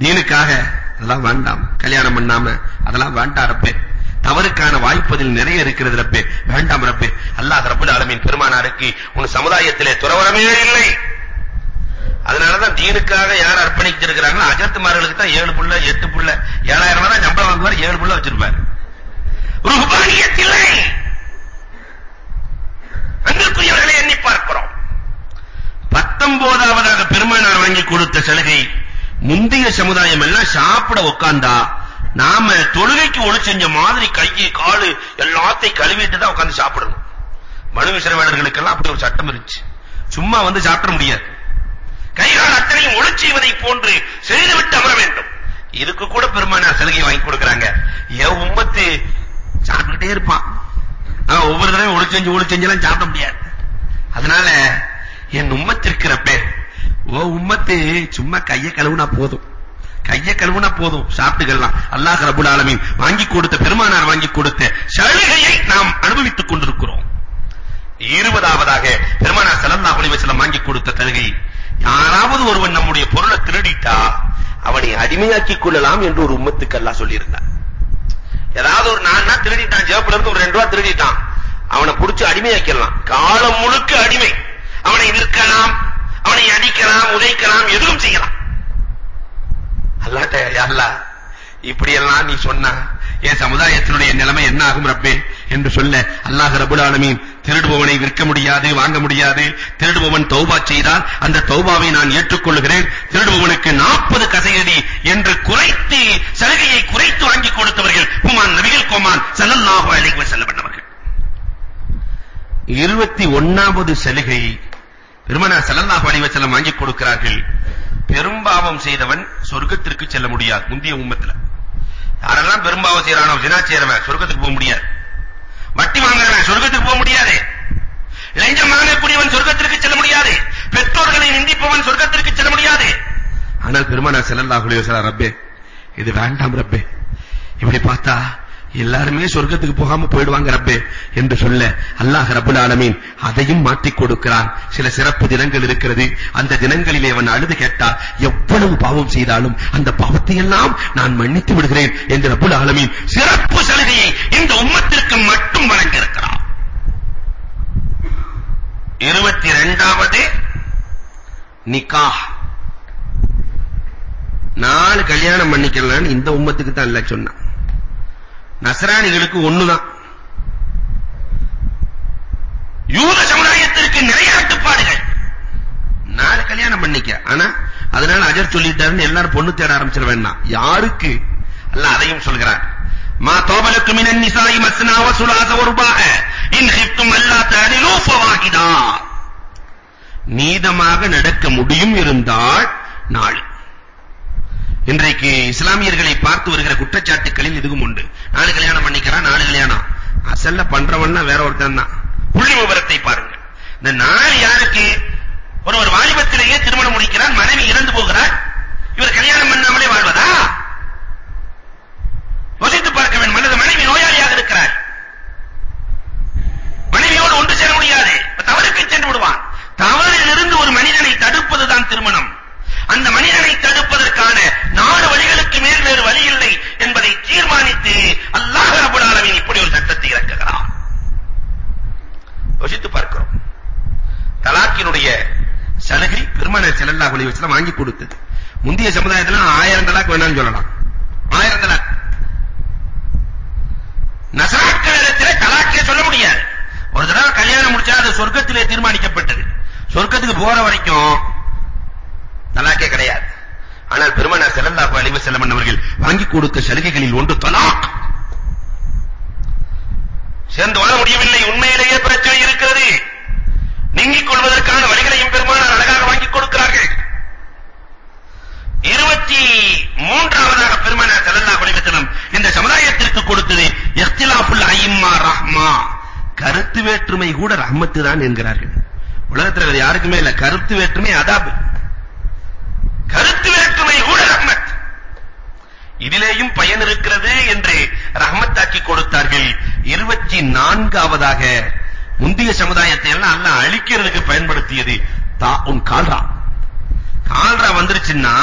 தீனுக்காக அதெல்லாம் வேண்டாம். கல்யாணம் பண்ணாம அதெல்லாம் வேண்டாம் ரப்பே. தவறுக்கான வாய்ப்பதில் நிறைய இருக்கிறது ரப்பே. வேண்டாம் ரப்பே. அல்லாஹ் ரப்பல் ஆலமீன் பெருமானாருக்கு உன் சமுதாயத்திலே துறவரமே இல்லை. அதனாலதான் தீனுக்காக யார் அர்ப்பணிச்சிருக்கிறாங்களோ அஜத்துமார்களுக்கு தான் ஏழு புள்ள எட்டு புள்ள ஏழாயிரம் ரூபாய் சம்பளம் வாங்குவார் ஏழு புள்ள வச்சிருப்பார். ருஹ்பானியத்தில்லை அன்பிற்குரியவர்களை எண்ணி பார்க்கிறோம். பத்தொன்பதாவதாக பெருமானார் வாங்கி கொடுத்த சலுகை முந்தைய சமுதாயம் எல்லாம் சாப்பிட உட்கார்ந்தா நாம தொழுகைக்கு ஒளி செஞ்ச மாதிரி கையை காலு எல்லாத்தையும் கழுவிட்டு தான் உட்கார்ந்து சாப்பிடணும். மனு எல்லாம் அப்படி ஒரு சட்டம் இருந்துச்சு. சும்மா வந்து சாப்பிட முடியாது. கைகால் அத்தனையும் ஒளி செய்வதை போன்று செய்துவிட்டு அமர வேண்டும். இதுக்கு கூட பெருமானார் சலுகை வாங்கி கொடுக்கறாங்க. என் உம்மத்து சாப்பிட்டுட்டே இருப்பான். ஆனா ஒவ்வொரு தடவையும் ஒளி செஞ்சு ஒளி செஞ்செல்லாம் சாப்பிட முடியாது. அதனால என் உம்மத்திற்கு ரப்பே ஓ உம்மத்து சும்மா கையை கழுவுனா போதும். கையை கழுவுனா போதும் சாப்பிட்டுக்கலாம் அல்லாஹ் ரபுல் ஆலமீன் வாங்கி கொடுத்த பெருமானார் வாங்கி கொடுத்த சலுகையை நாம் அனுபவித்துக் கொண்டிருக்கிறோம். இருபதாவதாக பெருமானார் ஸல்லல்லாஹு அலைஹி வஸல்லம் வாங்கி கொடுத்த சலுகை. யாராவது ஒருவன் நம்முடைய பொருளை திருடிட்டா அவனை அடிமையாக்கிக் கொள்ளலாம் என்று ஒரு உம்மத்துக்கு அல்லாஹ் சொல்லியிருந்தார் ஏதாவது ஒரு நான்னா திருடிட்டான் ஜேப்ல இருந்து ஒரு 2 ரூபாய் திருடிட்டான். அவனை புடிச்சு அடிமையாக்கிடலாம். காலம் முழுக்க அடிமை. அவனை விற்கலாம் அவனை அடிக்கலாம் உதைக்கலாம் எதுவும் செய்யலாம். அல்லாட்ட யா இப்படி எல்லாம் நீ சொன்னா என் சமுதாயத்தினுடைய நிலைமை என்ன ஆகும் ரப்பே என்று சொல்ல அல்லாஹ் ரப்பல் ஆலமீன் திருடுபவனை விற்க முடியாது வாங்க முடியாது. திருடுபவன் தௌபா செய்தால் அந்த தௌபாவை நான் ஏற்றுக்கொள்கிறேன் திருடுபவனுக்கு 40 கசையடி என்று குறைத்து சலுகையை குறைத்து வாங்கி கொடுத்தவர்கள் குமான் நபிகள் கோமான் ஸல்லல்லாஹு அலைஹி வஸல்லம் அவர்கள். 21வது சலுகை திருமண ஸல்லல்லாஹு அலைஹி வஸல்லம் வாங்கி கொடுக்கிறார்கள். பெரும்பாவம் செய்தவன் சொர்க்கத்திற்கு செல்ல முடியாது முந்திய உம்மத்துல. யாரெல்லாம் பெரும்பாவம் செய்யறானோ ஜினா செய்யறவன் சொர்க்கத்துக்கு போக முடியாது. வட்டி வாங்குறவன் சொர்க்கத்துக்கு போக முடியாது. லஞ்சம் வாங்கக்கூடியவன் சொர்க்கத்திற்கு செல்ல முடியாது. பெற்றோர்களை நிந்திப்பவன் சொர்க்கத்திற்கு செல்ல முடியாது. ஆனால் பெருமானார் ஸல்லல்லாஹு அலைஹி வஸல்லம் ரப்பே இது வேண்டாம் ரப்பே. இப்படி பார்த்தா எல்லாருமே சொர்க்கத்துக்கு போகாம போயிடுவாங்க ரப்பே என்று சொல்ல அல்லாஹ் ரப்பல் ஆலமீன் அதையும் மாற்றிக் கொடுக்கிறான். சில சிறப்பு தினங்கள் இருக்கிறது. அந்த தினங்களிலே அவன் அழுது கேட்டால் எவ்வளவு பாவம் செய்தாலும் அந்த பாவத்தை எல்லாம் நான் மன்னித்து விடுகிறேன் என்று ரப்பல் ஆலமீன் சிறப்பு சலுகையை இந்த உம்மத்திற்கு மட்டும் வழங்கியிருக்கிறான். இருபத்தி இரண்டாவது நிக்காஹ். நாலு கல்யாணம் பண்ணிக்கலாம்னு இந்த உம்மத்துக்கு தான் இல்ல சொன்னான். நசராணிகளுக்கு ஒண்ணுதான். யூத சமுதாயத்திற்கு நிறைய கட்டுப்பாடுகள். நாலு கல்யாணம் பண்ணிக்க. ஆனா அதனால அஜர் சொல்லிட்டாருன்னு எல்லாரும் பொண்ணு தேட ஆரம்பிச்சிட வேண்டாம் யாருக்கு? அல்ல அதையும் சொல்கிறார் மா தோபலுக்கு மினன் நிசாயி மஸ்னா வ சுலாச இன் ஹிப்தும் அல்லா தஅதிலு நீதமாக நடக்க முடியும் இருந்தால் நாலு இன்றைக்கு இஸ்லாமியர்களை பார்த்து வருகிற குற்றச்சாட்டுகளில் இதுவும் உண்டு. நாலு கல்யாணம் பண்ணிக்கிறான் நாலு கல்யாணம். அசல்ல பண்றவன்னா வேற ஒருத்தன் தான். புள்ளி விவரத்தை பாருங்க இந்த நாலு யாருக்கு? ஒருவர் வாலிபத்திலேயே திருமணம் முடிக்கிறான் மனைவி இறந்து போகிறார் இவர் கல்யாணம் பண்ணாமலே வாழ்வதா? யோசித்து பார்க்க வேண்டும். அல்லது மனைவி நோயாளியாக இருக்கிறார் மனைவியோடு ஒன்று சேர முடியாது. தவறுக்கு சென்று விடுவான். தவறிலிருந்து ஒரு மனிதனை தடுப்பதுதான் திருமணம். அந்த மனிதனை தடுப்பதற்கான நாலு வழிகளுக்கு மேல் வேறு வழி இல்லை என்பதை தீர்மானித்து அல்லாஹ் ரப்பல் ஆலமீன் இப்படி ஒரு சட்டத்தை இறக்குகிறார் யோசித்து பார்க்கிறோம். தலாக்கினுடைய சலுகை பெருமானார் ஸல்லல்லாஹு அலைஹி வஸல்லம் வாங்கி கொடுத்தது. முந்தைய சமுதாயத்துல ஆயிரம் தலாக் வேண்டாம்னு சொல்லலாம். ஆயிரம் தலாக். நசராக்களிடத்திலே தலாக்கே சொல்ல முடியாது. ஒரு தடவை கல்யாணம் முடிச்சா அது சொர்க்கத்திலே தீர்மானிக்கப்பட்டது. சொர்க்கத்துக்கு போற வரைக்கும் தலாக்கே கிடையாது. ஆனால் பெருமானார் ஸல்லல்லாஹு அலைஹி வஸல்லம் அவர்கள் வாங்கி கொடுத்த சலுகைகளில் ஒன்று தலாக். சேர்ந்து வாழ முடியவில்லை. உண்மையிலேயே பிரச்சனை இருக்கிறது. நீங்கிக் கொள்வதற்கான வழிகளையும் பெருமானார் அழகாக வாங்கி கொடுக்கிறார்கள். இருபத்தி மூன்றாவதாக பெருமானார் ஸல்லல்லாஹு அலைஹி வஸல்லம் இந்த சமுதாயத்திற்கு கொடுத்தது இஹ்திலாஃபுல் ஐம்மா ரஹ்மா. கருத்து வேற்றுமை கூட ரஹ்மத்து தான் என்கிறார்கள். உலகத்தில் யாருக்குமே இல்ல. கருத்து வேற்றுமை அதாபு. கருத்து வேற்றுமை கூட ரஹ்மத். இதிலேயும் பயன் இருக்கிறது என்று ரஹ்மத்தாக்கி கொடுத்தார்கள். இருபத்தி நான்காவதாக முந்தைய சமுதாயத்தை எல்லாம் அல்லாஹ் அழிக்கிறதுக்கு பயன்படுத்தியது தா உன் கால்ரா. கால்ரா வந்துருச்சுன்னா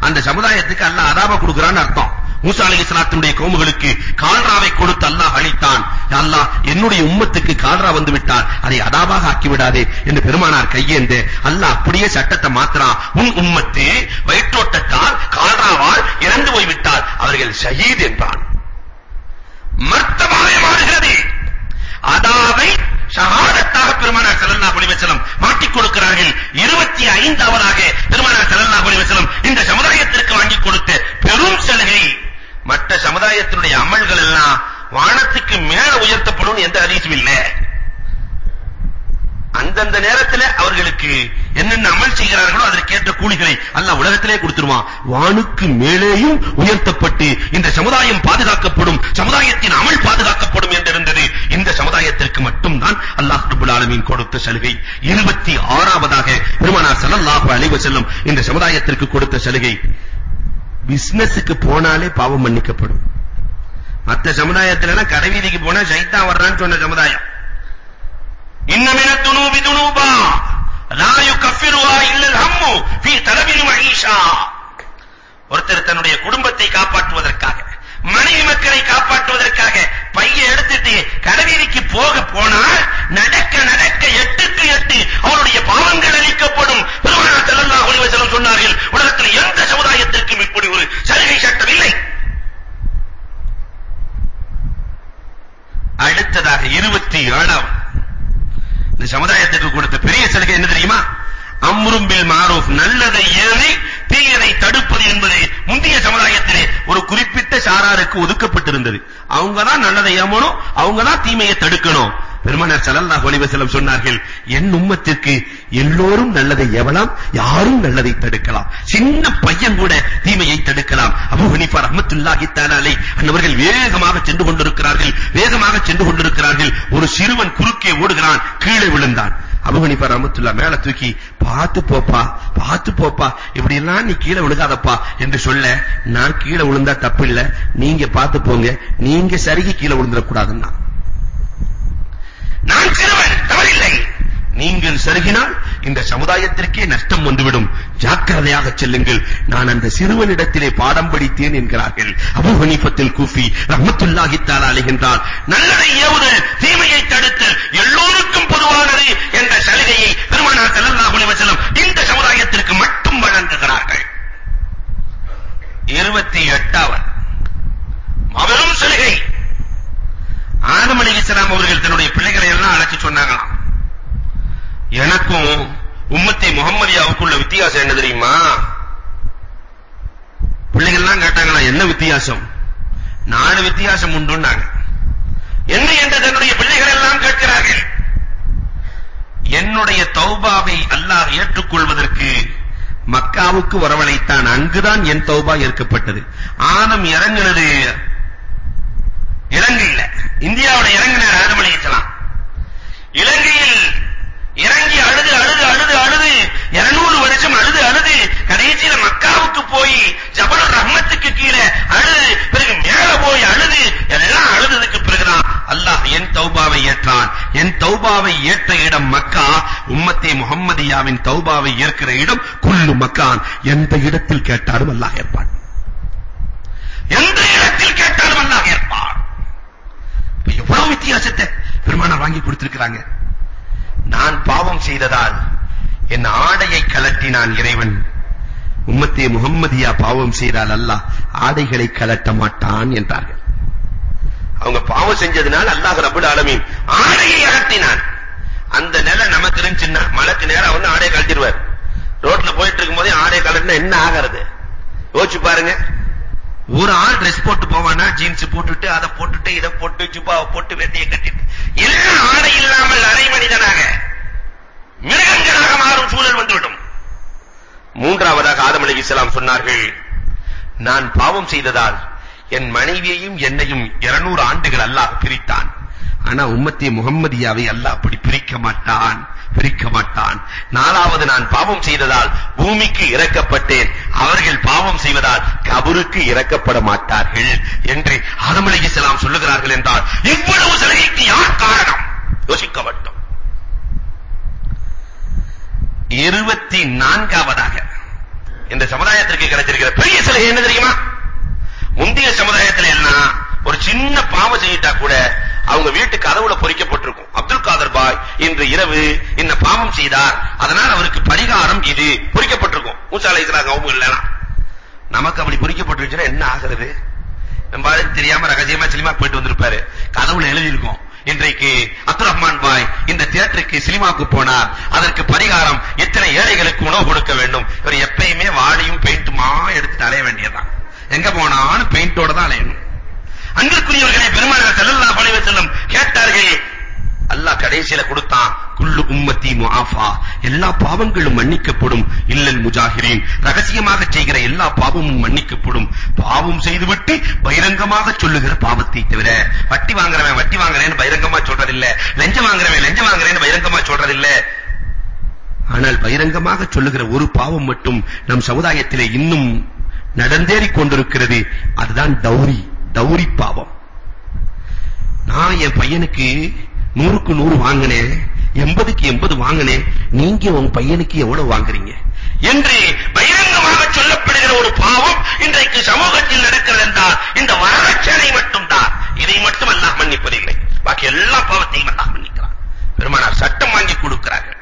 அந்த சமுதாயத்துக்கு அல்லாஹ் அதாப கொடுக்கறான்னு அர்த்தம். மூசா அலைஹிஸ்ஸலாத்துடைய கோமுகளுக்கு கால்ராவை கொடுத்து அல்லாஹ் அளித்தான் அல்லாஹ் என்னுடைய உம்மத்துக்கு கால்ரா வந்து விட்டால் அதை அதாவாக ஆக்கி விடாதே என்று பெருமானார் கையேந்து அல்லாஹ் அப்படியே சட்டத்தை மாத்துறான் உன் உம்மத்து வயிற்றோட்டத்தால் கால்ராவால் இறந்து போய் விட்டால் அவர்கள் ஷஹீத் என்றான் மர்த்தபாவே மாறுகிறது. அதாவை ஷஹாதத்தாக பெருமானார் ஸல்லல்லாஹு அலைஹி வஸல்லம் மாட்டிக் கொடுக்கிறார்கள். 25வதாக பெருமானார் ஸல்லல்லாஹு அலைஹி வஸல்லம் இந்த சமுதாயத்திற்கு வாங்கி கொடுத்த பெரும் சலுகை. மற்ற சமுதாயத்தினுடைய அமல்கள் எல்லாம் வானத்துக்கு மேல உயர்த்தப்படும் எந்த ஹதீஸும் இல்ல. அந்தந்த நேரத்தில் அவர்களுக்கு என்னென்ன அமல் செய்கிறார்களோ அதற்கேற்ற கூலிகளை அல்லாஹ் உலகத்திலே கொடுத்துருவான். வானுக்கு மேலேயும் உயர்த்தப்பட்டு இந்த சமுதாயம் பாதுகாக்கப்படும் சமுதாயத்தின் அமல் பாதுகாக்கப்படும் என்றிருந்தது இந்த சமுதாயத்திற்கு மட்டும்தான் அல்லாஹ் ரப்பல் ஆலமீன் கொடுத்த சலுகை. 26வதாக பெருமானார் ஸல்லல்லாஹு அலைஹி வஸல்லம் இந்த சமுதாயத்திற்கு கொடுத்த சலுகை. பிசினஸுக்கு போனாலே பாவம் மன்னிக்கப்படும். மற்ற சமுதாயத்துல எல்லாம் கடைவீதிக்கு போனா சைத்தான் வர்றான்னு சொன்ன சமுதாயம். இன்ன துனூபி துனூபா லா யுகஃபிருஹா இல்ல ஹம்மு ஃபீ தலபில் மஈஷா ஒருத்தர் தன்னுடைய குடும்பத்தை காப்பாற்றுவதற்காக. மனைவி மக்களை காப்பாற்றுவதற்காக பையை எடுத்துட்டு கடவீதிக்கு போக போனால் நடக்க நடக்க எட்டுக்கு எட்டு அவருடைய பாவங்கள் அளிக்கப்படும் பெருமானார் ஸல்லல்லாஹு சொன்னார்கள் உலகத்தில் எந்த சமுதாயத்திற்கும் இப்படி ஒரு சலுகை சட்டம் இல்லை அடுத்ததாக 27 இந்த சமுதாயத்திற்கு கொடுத்த பெரிய சலுகை என்ன தெரியுமா? அம்ரும் பில் மாரூஃப் நல்லதை ஏவி தீயதை தடுப்பது என்பது முந்தைய சமுதாயத்திலே ஒரு குறிப்பிட்ட சாராருக்கு ஒதுக்கப்பட்டிருந்தது. அவங்க தான் நல்லதை ஏமணும் அவங்க தான் தீமையை தடுக்கணும். பெருமானார் ஸல்லல்லாஹு அலைஹி வஸல்லம் சொன்னார்கள் என் உம்மத்திற்கு எல்லோரும் நல்லதை ஏவலாம் யாரும் நல்லதை தடுக்கலாம். சின்ன பையன் கூட தீமையை தடுக்கலாம். அபூ ஹனீஃபா ரஹ்மத்துல்லாஹி தஆலா அன்னவர்கள் வேகமாக சென்று கொண்டிருக்கிறார்கள் வேகமாக சென்று கொண்டிருக்கிறார்கள். ஒரு சிறுவன் குறுக்கே ஓடுகிறான் கீழே விழுந்தான். அபூ ரமத்துல்லா மேல தூக்கி பார்த்து போப்பா பார்த்து போப்பா இப்படி எல்லாம் நீ கீழே விழுகாதப்பா என்று சொல்ல நான் கீழே விழுந்தா தப்பு இல்ல நீங்க பார்த்து போங்க. நீங்க சரிகி கீழே விழுந்துட கூடாதுன்னா நான் சிறுவன் தவறில்லை. நீங்கள் சருகினால் இந்த சமுதாயத்திற்கே நஷ்டம் வந்துவிடும். ஜாக்கிரதையாக செல்லுங்கள். நான் அந்த சிறுவனிடத்திலே பாடம் படித்தேன் என்கிறார்கள். அபு ஹனீஃபத்தில் கூஃபி ரஹ்மத்துல்லாஹி தஆலா அலைகின்றார். நல்லதை ஏவுதல் தீமையை தடுத்தல் எல்லோருக்கும் பொதுவானது என்ற சலுகையை பெருமானார் ஸல்லல்லாஹு அலைஹி வஸல்லம் இந்த சமுதாயத்திற்கு மட்டும் வழங்குகிறார்கள். 28வது மாபெரும் சலுகை. ஆதம் அலைஹிஸ்ஸலாம் அவர்கள் தன்னுடைய பிள்ளைகளை எல்லாம் அழைச்சு சொன்னாங்களாம். எனக்கும் உம்மத்தை முகம்மதியாவுக்குள்ள வித்தியாசம் என்ன தெரியுமா? பிள்ளைகள் எல்லாம் கேட்டாங்களா என்ன வித்தியாசம்? நாலு வித்தியாசம் உண்டுன்னாங்க. என்ன என்று தன்னுடைய பிள்ளைகள் எல்லாம் கேட்கிறார்கள். என்னுடைய தௌபாவை அல்லாஹ் ஏற்றுக்கொள்வதற்கு மக்காவுக்கு வரவழைத்தான். அங்குதான் என் தௌபா ஏற்கப்பட்டது. ஆனம் இறங்கினது இலங்கையில. இந்தியாவோட இறங்கினார் ஆதம் அலைஹிஸ்ஸலாம் இலங்கையில் இறங்கி அழுது அழுது அழுது அழுது. 200 வருஷம் அழுது அழுது. கடைசியில மக்காவுக்கு போய் ஜபல் ரஹ்மத்துக்கு கீழே அழுது. பிறகு மேல போய் அழுது. எல்லாம் அழுததுக்கு பிறகுதான் அல்லாஹ் என் தௌபாவை ஏற்றான். என் தௌபாவை ஏற்ற இடம் மக்கா. உம்மத்தே முஹம்மதியாவின் தௌபாவை ஏற்கிற இடம் குல்லு மக்கான். எந்த இடத்தில் கேட்டாலும் அல்லாஹ் ஏற்பான். எந்த இடத்தில் கேட்டாலும் அல்லாஹ் ஏற்பான். எவ்வளவு வித்தியாசத்தை பெருமானார் வாங்கி கொடுத்திருக்கிறாங்க. நான் பாவம் செய்ததால் என் ஆடையை கலட்டினான் இறைவன். உம்மத்தே முகம்மதியா பாவம் செய்தால் அல்லாஹ் ஆடைகளை கலட்ட மாட்டான் என்றார்கள். அவங்க பாவம் செஞ்சதுனால அல்லாஹ் ரப்பல் ஆலமீன் ஆடையை அகற்றினான். அந்த நிலை நமக்கு இருந்துச்சுன்னா மலைக்கு நேரா வந்து ஆடையை கழட்டிடுவார். ரோட்ல போயிட்டு இருக்கும்போதே ஆடையை கழட்டினா என்ன ஆகிறது? யோசிச்சு பாருங்க. ஒரு ஆள் ட்ரெஸ் போட்டு போவானா? ஜீன்ஸ் போட்டுட்டு அதை போட்டுட்டு இதை போட்டு ஜுப்பாவை போட்டு வெட்டியை கட்டிட்டு. எல்லாம் ஆடை இல்லாமல் அரை மனிதனாக மிருகங்களாக மாறும் சூழல் வந்துவிடும். மூன்றாவதாக ஆதம் அலைஹிஸ்ஸலாம் சொன்னார்கள் நான் பாவம் செய்ததால் என் மனைவியையும் என்னையும் 200 ஆண்டுகள் அல்லாஹ் பிரித்தான். ஆனா உம்மத்தி முகம்மதியாவை அல்லாஹ் அப்படி பிரிக்க மாட்டான். பிரிக்க மாட்டான் நாலாவது நான் பாவம் செய்ததால் பூமிக்கு இறக்கப்பட்டேன். அவர்கள் பாவம் செய்வதால் கபருக்கு இறக்கப்பட மாட்டார்கள் என்று ஆதம் அலைஹிஸ்ஸலாம் சொல்லுகிறார்கள் என்றால் இவ்வளவு சலுகைக்கு யார் காரணம்? யோசிக்க வேண்டும். இருபத்தி நான்காவதாக இந்த சமுதாயத்திற்கு கிடைச்சிருக்கிற பெரிய சலுகை என்ன தெரியுமா? முந்தைய சமுதாயத்தில் எல்லாம் ஒரு சின்ன பாவம் செய்யிட்டா கூட அவங்க வீட்டு கதவுல பொறிக்கப்பட்டிருக்கும். அப்துல் காதர் பாய் இன்று இரவு இந்த பாவம் செய்தார். அதனால் அவருக்கு பரிகாரம் இது பொறிக்கப்பட்டிருக்கும். மூசா அலைஹிஸ்ஸலாம் அவங்க நமக்கு அப்படி பொறிக்கப்பட்டிருச்சுன்னா என்ன ஆகிறது? நம்ம தெரியாம ரகசியமா சினிமா போயிட்டு வந்திருப்பாரு. கதவுல எழுதி இருக்கும் இன்றைக்கு அப்துல் ரஹ்மான் பாய் இந்த தியேட்டருக்கு சினிமாவுக்கு போனார். அதற்கு பரிகாரம் எத்தனை ஏழைகளுக்கு உணவு கொடுக்க வேண்டும்? இவர் எப்பயுமே வாடியும் பெயிண்ட்டுமா எடுத்துட்டு அலைய வேண்டியதுதான். எங்க போனாலும் பெயிண்டோட தான் அலையணும். அன்பிற்குரியவர்களே பெருமானார் ஸல்லல்லாஹு அலைஹி வஸல்லம் கேட்டார்கள் அல்லாஹ் கடைசியில கொடுத்தான் குல்லு உம்மத்தி முஆஃபா. எல்லா பாவங்களும் மன்னிக்கப்படும் இல்லல் முஜாஹிரீன். ரகசியமாக செய்கிற எல்லா பாவமும் மன்னிக்கப்படும். பாவம் செய்துவிட்டு பகிரங்கமாக சொல்லுகிற பாவத்தை தவிர வட்டி வாங்குறவன் வட்டி வாங்குறேன்னு பகிரங்கமா சொல்றதில்ல. லஞ்சம் வாங்குறவன் லஞ்சம் வாங்குறேன்னு பகிரங்கமா சொல்றதில்ல. ஆனால் பகிரங்கமாக சொல்லுகிற ஒரு பாவம் மட்டும் நம் சமுதாயத்திலே இன்னும் நடந்தேறிக் கொண்டிருக்கிறது. அதுதான் டௌரி தௌரி பாவம் நான் என் பையனுக்கு நூறுக்கு நூறு வாங்கினேன் எண்பதுக்கு எண்பது வாங்கினேன். நீங்க உங்க பையனுக்கு எவ்வளவு வாங்குறீங்க? என்று பகிரங்கமாக சொல்லப்படுகிற ஒரு பாவம் இன்றைக்கு சமூகத்தில் நடக்கிறது என்றால் இந்த வரதட்சணை மட்டும்தான். இதை மட்டும் அல்லாஹ் மன்னிப்பதில்லை. பாக்கி எல்லா பாவத்தையும் அல்லாஹ் மன்னிக்கிறான். பெருமானார் சட்டம் வாங்கி கொடுக்கிறார்கள்.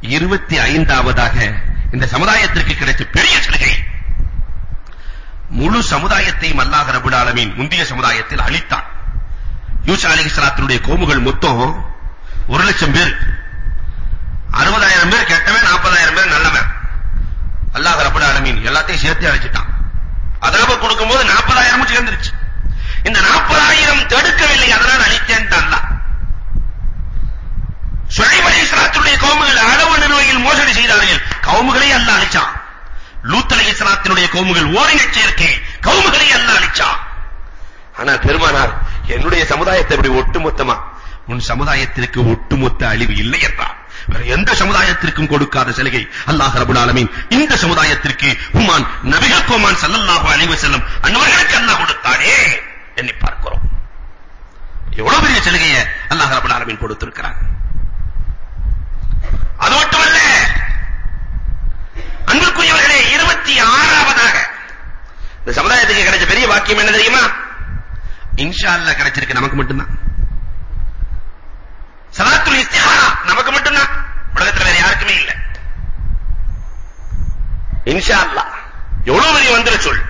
இருபத்தி ஐந்தாவதாக இந்த சமுதாயத்திற்கு கிடைத்த பெரிய சலுகை முழு சமுதாயத்தையும் அல்லாஹ் ரபுல் ஆலமீன் முந்தைய சமுதாயத்தில் அழித்தான். யூசா அலைஹிஸ்ஸலாத்தினுடைய கோமுகள் மொத்தம் ஒரு லட்சம் பேர். அறுபதாயிரம் பேர் கெட்டவன் நாற்பதாயிரம் பேர் நல்லவன். அல்லாஹ் ரப்பல் ஆலமீன் எல்லாத்தையும் சேர்த்து அழைச்சிட்டான். அதாப கொடுக்கும்போது நாற்பதாயிரமும் சேர்ந்துருச்சு. இந்த நாற்பதாயிரம் தடுக்கவில்லை அதனால் அழித்தேன் அல்லாஹ். சுழைப் அலைஹிஸ்ஸலாத்துடைய கவுமுகள் அளவு நிர்வகியில் மோசடி செய்தார்கள். கவுமுகளை அல்லாஹ் அழிச்சான். லூத் அலைஹிஸ்ஸலாத்தினுடைய கவுமுகள் ஓரினச் சேர்க்கை. கவுமுகளை அல்லாஹ் அழிச்சான் ஆனா பெருமானார் என்னுடைய சமுதாயத்தை இப்படி ஒட்டுமொத்தமா உன் சமுதாயத்திற்கு ஒட்டுமொத்த அழிவு இல்லை என்றார். வேற எந்த சமுதாயத்திற்கும் கொடுக்காத சலுகை அல்லாஹ் ரபுல் ஆலமீன். இந்த சமுதாயத்திற்கு ஹுமான் நபிகள் கோமான் ஸல்லல்லாஹு அலைஹி வஸல்லம் அன்னவர்களுக்கு அல்லாஹ் கொடுத்தானே எண்ணி பார்க்கிறோம். எவ்வளவு பெரிய சலுகையை அல்லாஹ் ரபுல் ஆலமீன் கொடுத்திருக்கிறார். அது மட்டுமல்ல அன்புக்குரியவர்களே இருபத்தி ஆறாவதாக இந்த சமுதாயத்துக்கு கிடைச்ச பெரிய வாக்கியம் என்ன தெரியுமா? இன்ஷா அல்லாஹ் கிடைச்சிருக்கு நமக்கு மட்டும்தான். சலாத்துல் இஸ்திஹாரா நமக்கு மட்டும்தான். உலகத்துல வேற யாருக்குமே இல்ல. இன்ஷா அல்லாஹ் எவ்வளவு பெரிய வந்துர சொல்.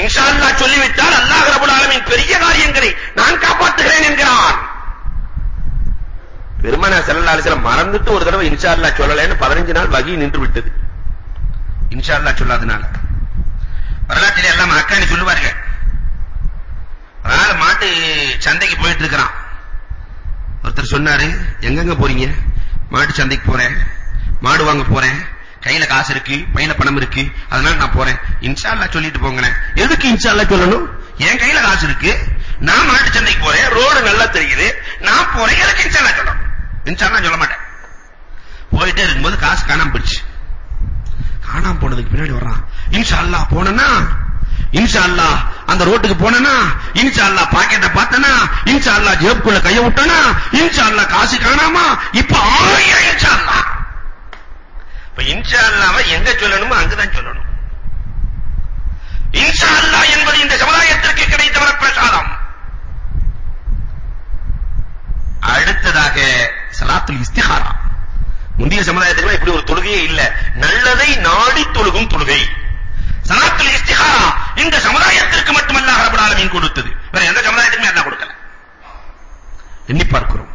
இன்ஷா அல்லாஹ் சொல்லிவிட்டால் அல்லாஹ் ரபுல் ஆலமீன் பெரிய காரியங்களை நான் காப்பாற்றுகிறேன் என்கிறான். பெருமானார் ஸல்லல்லாஹு அலைஹி மறந்துட்டு ஒரு தடவை இன்ஷா அல்லாஹ் சொல்லலைன்னு 15 நாள் வகி நின்று விட்டது இன்ஷா அல்லாஹ் சொல்லாதனால. வரலாற்றிலே எல்லாம் அக்கானி சொல்லுவார்கள். ஆள் மாட்டு சந்தைக்கு போயிட்டு இருக்கிறான். ஒருத்தர் சொன்னாரு எங்கெங்க போறீங்க? மாட்டு சந்தைக்கு போறேன். மாடு வாங்க போறேன். கையில காசு இருக்கு பையில பணம் இருக்கு. அதனால நான் போறேன். இன்ஷா சொல்லிட்டு போங்கனே எதுக்கு இன்ஷா சொல்லணும்? என் கையில காசு இருக்கு. நான் மாட்டு சந்தைக்கு போறேன். ரோடு நல்லா தெரியுது. நான் போறேன். எனக்கு இன்ஷா சொல்லணும்? இன்ஷா சொல்ல மாட்டேன். போயிட்டே இருக்கும்போது காசு காணாம போயிடுச்சு. காணாம போனதுக்கு பின்னாடி வர்றான். இன்ஷா அல்லாஹ் போனனா? இன்ஷா அல்லாஹ் அந்த ரோட்டுக்கு போனனா? இன்ஷா அல்லாஹ் பாக்கெட்ட பார்த்தனா? இன்ஷா அல்லாஹ் ஜேப்குள்ள கைய விட்டனா? இன்ஷா அல்லாஹ் காசு காணாமா? இப்ப ஆயிரம் இன்ஷா அல்லாஹ் இப்ப இன்ஷா அல்லாஹ்வை எங்க சொல்லணுமோ அங்கதான் சொல்லணும். இன்ஷா அல்லாஹ் என்பது இந்த சமுதாயத்திற்கு கிடைத்த வரப்பிரசாதம். அடுத்ததாக சலாத்துல் இஸ்திகாரா முந்தைய சமுதாயத்துக்கு இப்படி ஒரு தொழுகையே இல்ல. நல்லதை நாடி தொழுகும் தொழுகை. சலாத்துல் இஸ்திகாரா இந்த சமுதாயத்திற்கு மட்டுமல்ல ரப்பல் ஆலமீன் கொடுத்தது. வேற எந்த சமுதாயத்துக்குமே அல்லாஹ் கொடுக்கல. எண்ணி பார்க்கிறோம்.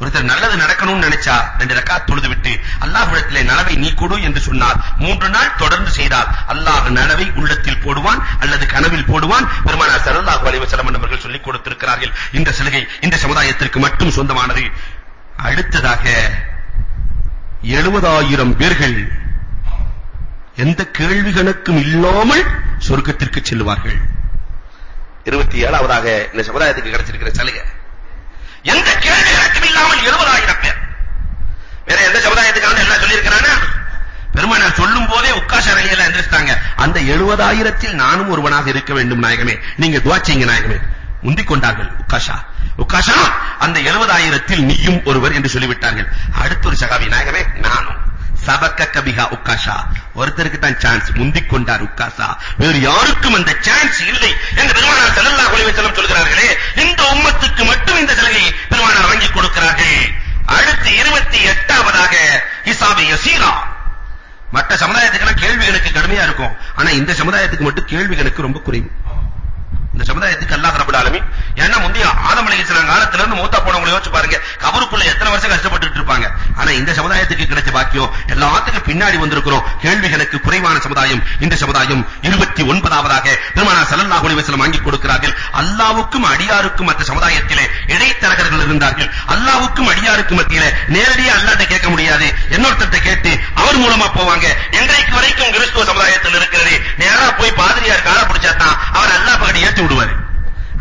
ஒருத்தர் நல்லது நடக்கணும்னு நினைச்சா ரெண்டு ரக்காத் தொழுது விட்டு அல்லாஹ்விடத்திலே நலவை நீ கொடு என்று சொன்னார் மூன்று நாள் தொடர்ந்து செய்தால் அல்லாஹ் நலவை உள்ளத்தில் போடுவான் அல்லது கனவில் போடுவான். பெருமானார் ஸல்லல்லாஹு அலைஹி வஸல்லம் அவர்கள் சொல்லிக் கொடுத்திருக்கிறார்கள். இந்த சலுகை இந்த சமுதாயத்திற்கு மட்டும் சொந்தமானது. அடுத்ததாக எழுபதாயிரம் பேர்கள் எந்த கேள்வி கணக்கும் இல்லாமல் சொர்க்கத்திற்கு செல்வார்கள் இருபத்தி ஏழாவதாக இந்த சமுதாயத்துக்கு கிடைச்சிருக்கிற சலுகை. எந்த கேள்வி கணக்கும் இல்லாமல் எழுபதாயிரம் பேர். வேற எந்த சமுதாயத்துக்கான எல்லாம் சொல்லியிருக்கிறானா பெருமானார் சொல்லும் போதே உக்காஷ ரலியல்ல எந்திரிச்சிட்டாங்க. அந்த எழுபதாயிரத்தில் நானும் ஒருவனாக இருக்க வேண்டும் நாயகமே. நீங்க துவாச்சிங்க நாயகமே. முந்திக் கொண்டார்கள் உக்காஷா. உக்காஷா அந்த எழுபதாயிரத்தில் நீயும் ஒருவர் என்று சொல்லிவிட்டார்கள். அடுத்த ஒரு சகாவி நாயகமே நானும். சபக்க கபிகா உக்காஷா. ஒருத்தருக்கு தான் சான்ஸ் முந்திக் கொண்டார் உக்காஷா. வேறு யாருக்கும் அந்த சான்ஸ் இல்லை என்று பெருமானார் ஸல்லல்லாஹு அலைஹி வஸல்லம் சொல்கிறார்களே இந்த உம்மத்துக்கு மட்டும் இந்த சலுகையை பெருமானார் வாங்கி கொடுக்கிறார்கள். அடுத்து 28வதாக ஹிசாபி யசீரா. மற்ற சமுதாயத்துக்கு கேள்விகளுக்கு கடுமையா இருக்கும். ஆனா இந்த சமுதாயத்துக்கு மட்டும் கேள்விகளுக்கு ரொம்ப குறைவு. இந்த சமுதாயத்துக்கு அல்லாஹ் ரப்பல் ஆலமீன் ஏன்னா முந்தைய ஆதம் அலைஹிஸ்ஸலாம் காலத்துல இருந்து மூத்தா போனவங்க யோசிச்சு பாருங்க கபருக்குள்ள எத்தனை வருஷம் கஷ்டப்பட்டுட்டு இருப்பாங்க. ஆனா இந்த சமுதாயத்துக்கு கிடைச்ச பாக்கியம் எல்லாத்துக்கும் பின்னாடி வந்திருக்கிறோம். கேள்விகளுக்கு குறைவான சமுதாயம் இந்த சமுதாயம் 29வதாக பெருமானார் ஸல்லல்லாஹு அலைஹி வஸல்லம் வாங்கி கொடுக்கிறார்கள். அல்லாஹ்வுக்கும் அடியாருக்கும் மற்ற சமுதாயத்திலே இடைத்தரகர்கள் இருந்தார்கள். அல்லாஹ்வுக்கும் அடியாருக்கும் மத்தியிலே நேரடியா அல்லாஹ்ட்ட கேட்க முடியாது. இன்னொருத்தர்ட்ட கேட்டு அவர் மூலமா போவாங்க. இன்றைக்கு வரைக்கும் கிறிஸ்துவ சமுதாயத்தில் இருக்கிறது நேரா போய் பாதிரியார் கால பிடிச்சா தான் அவர் அல்லாஹ் பகடி ஏத்தி விடுவார்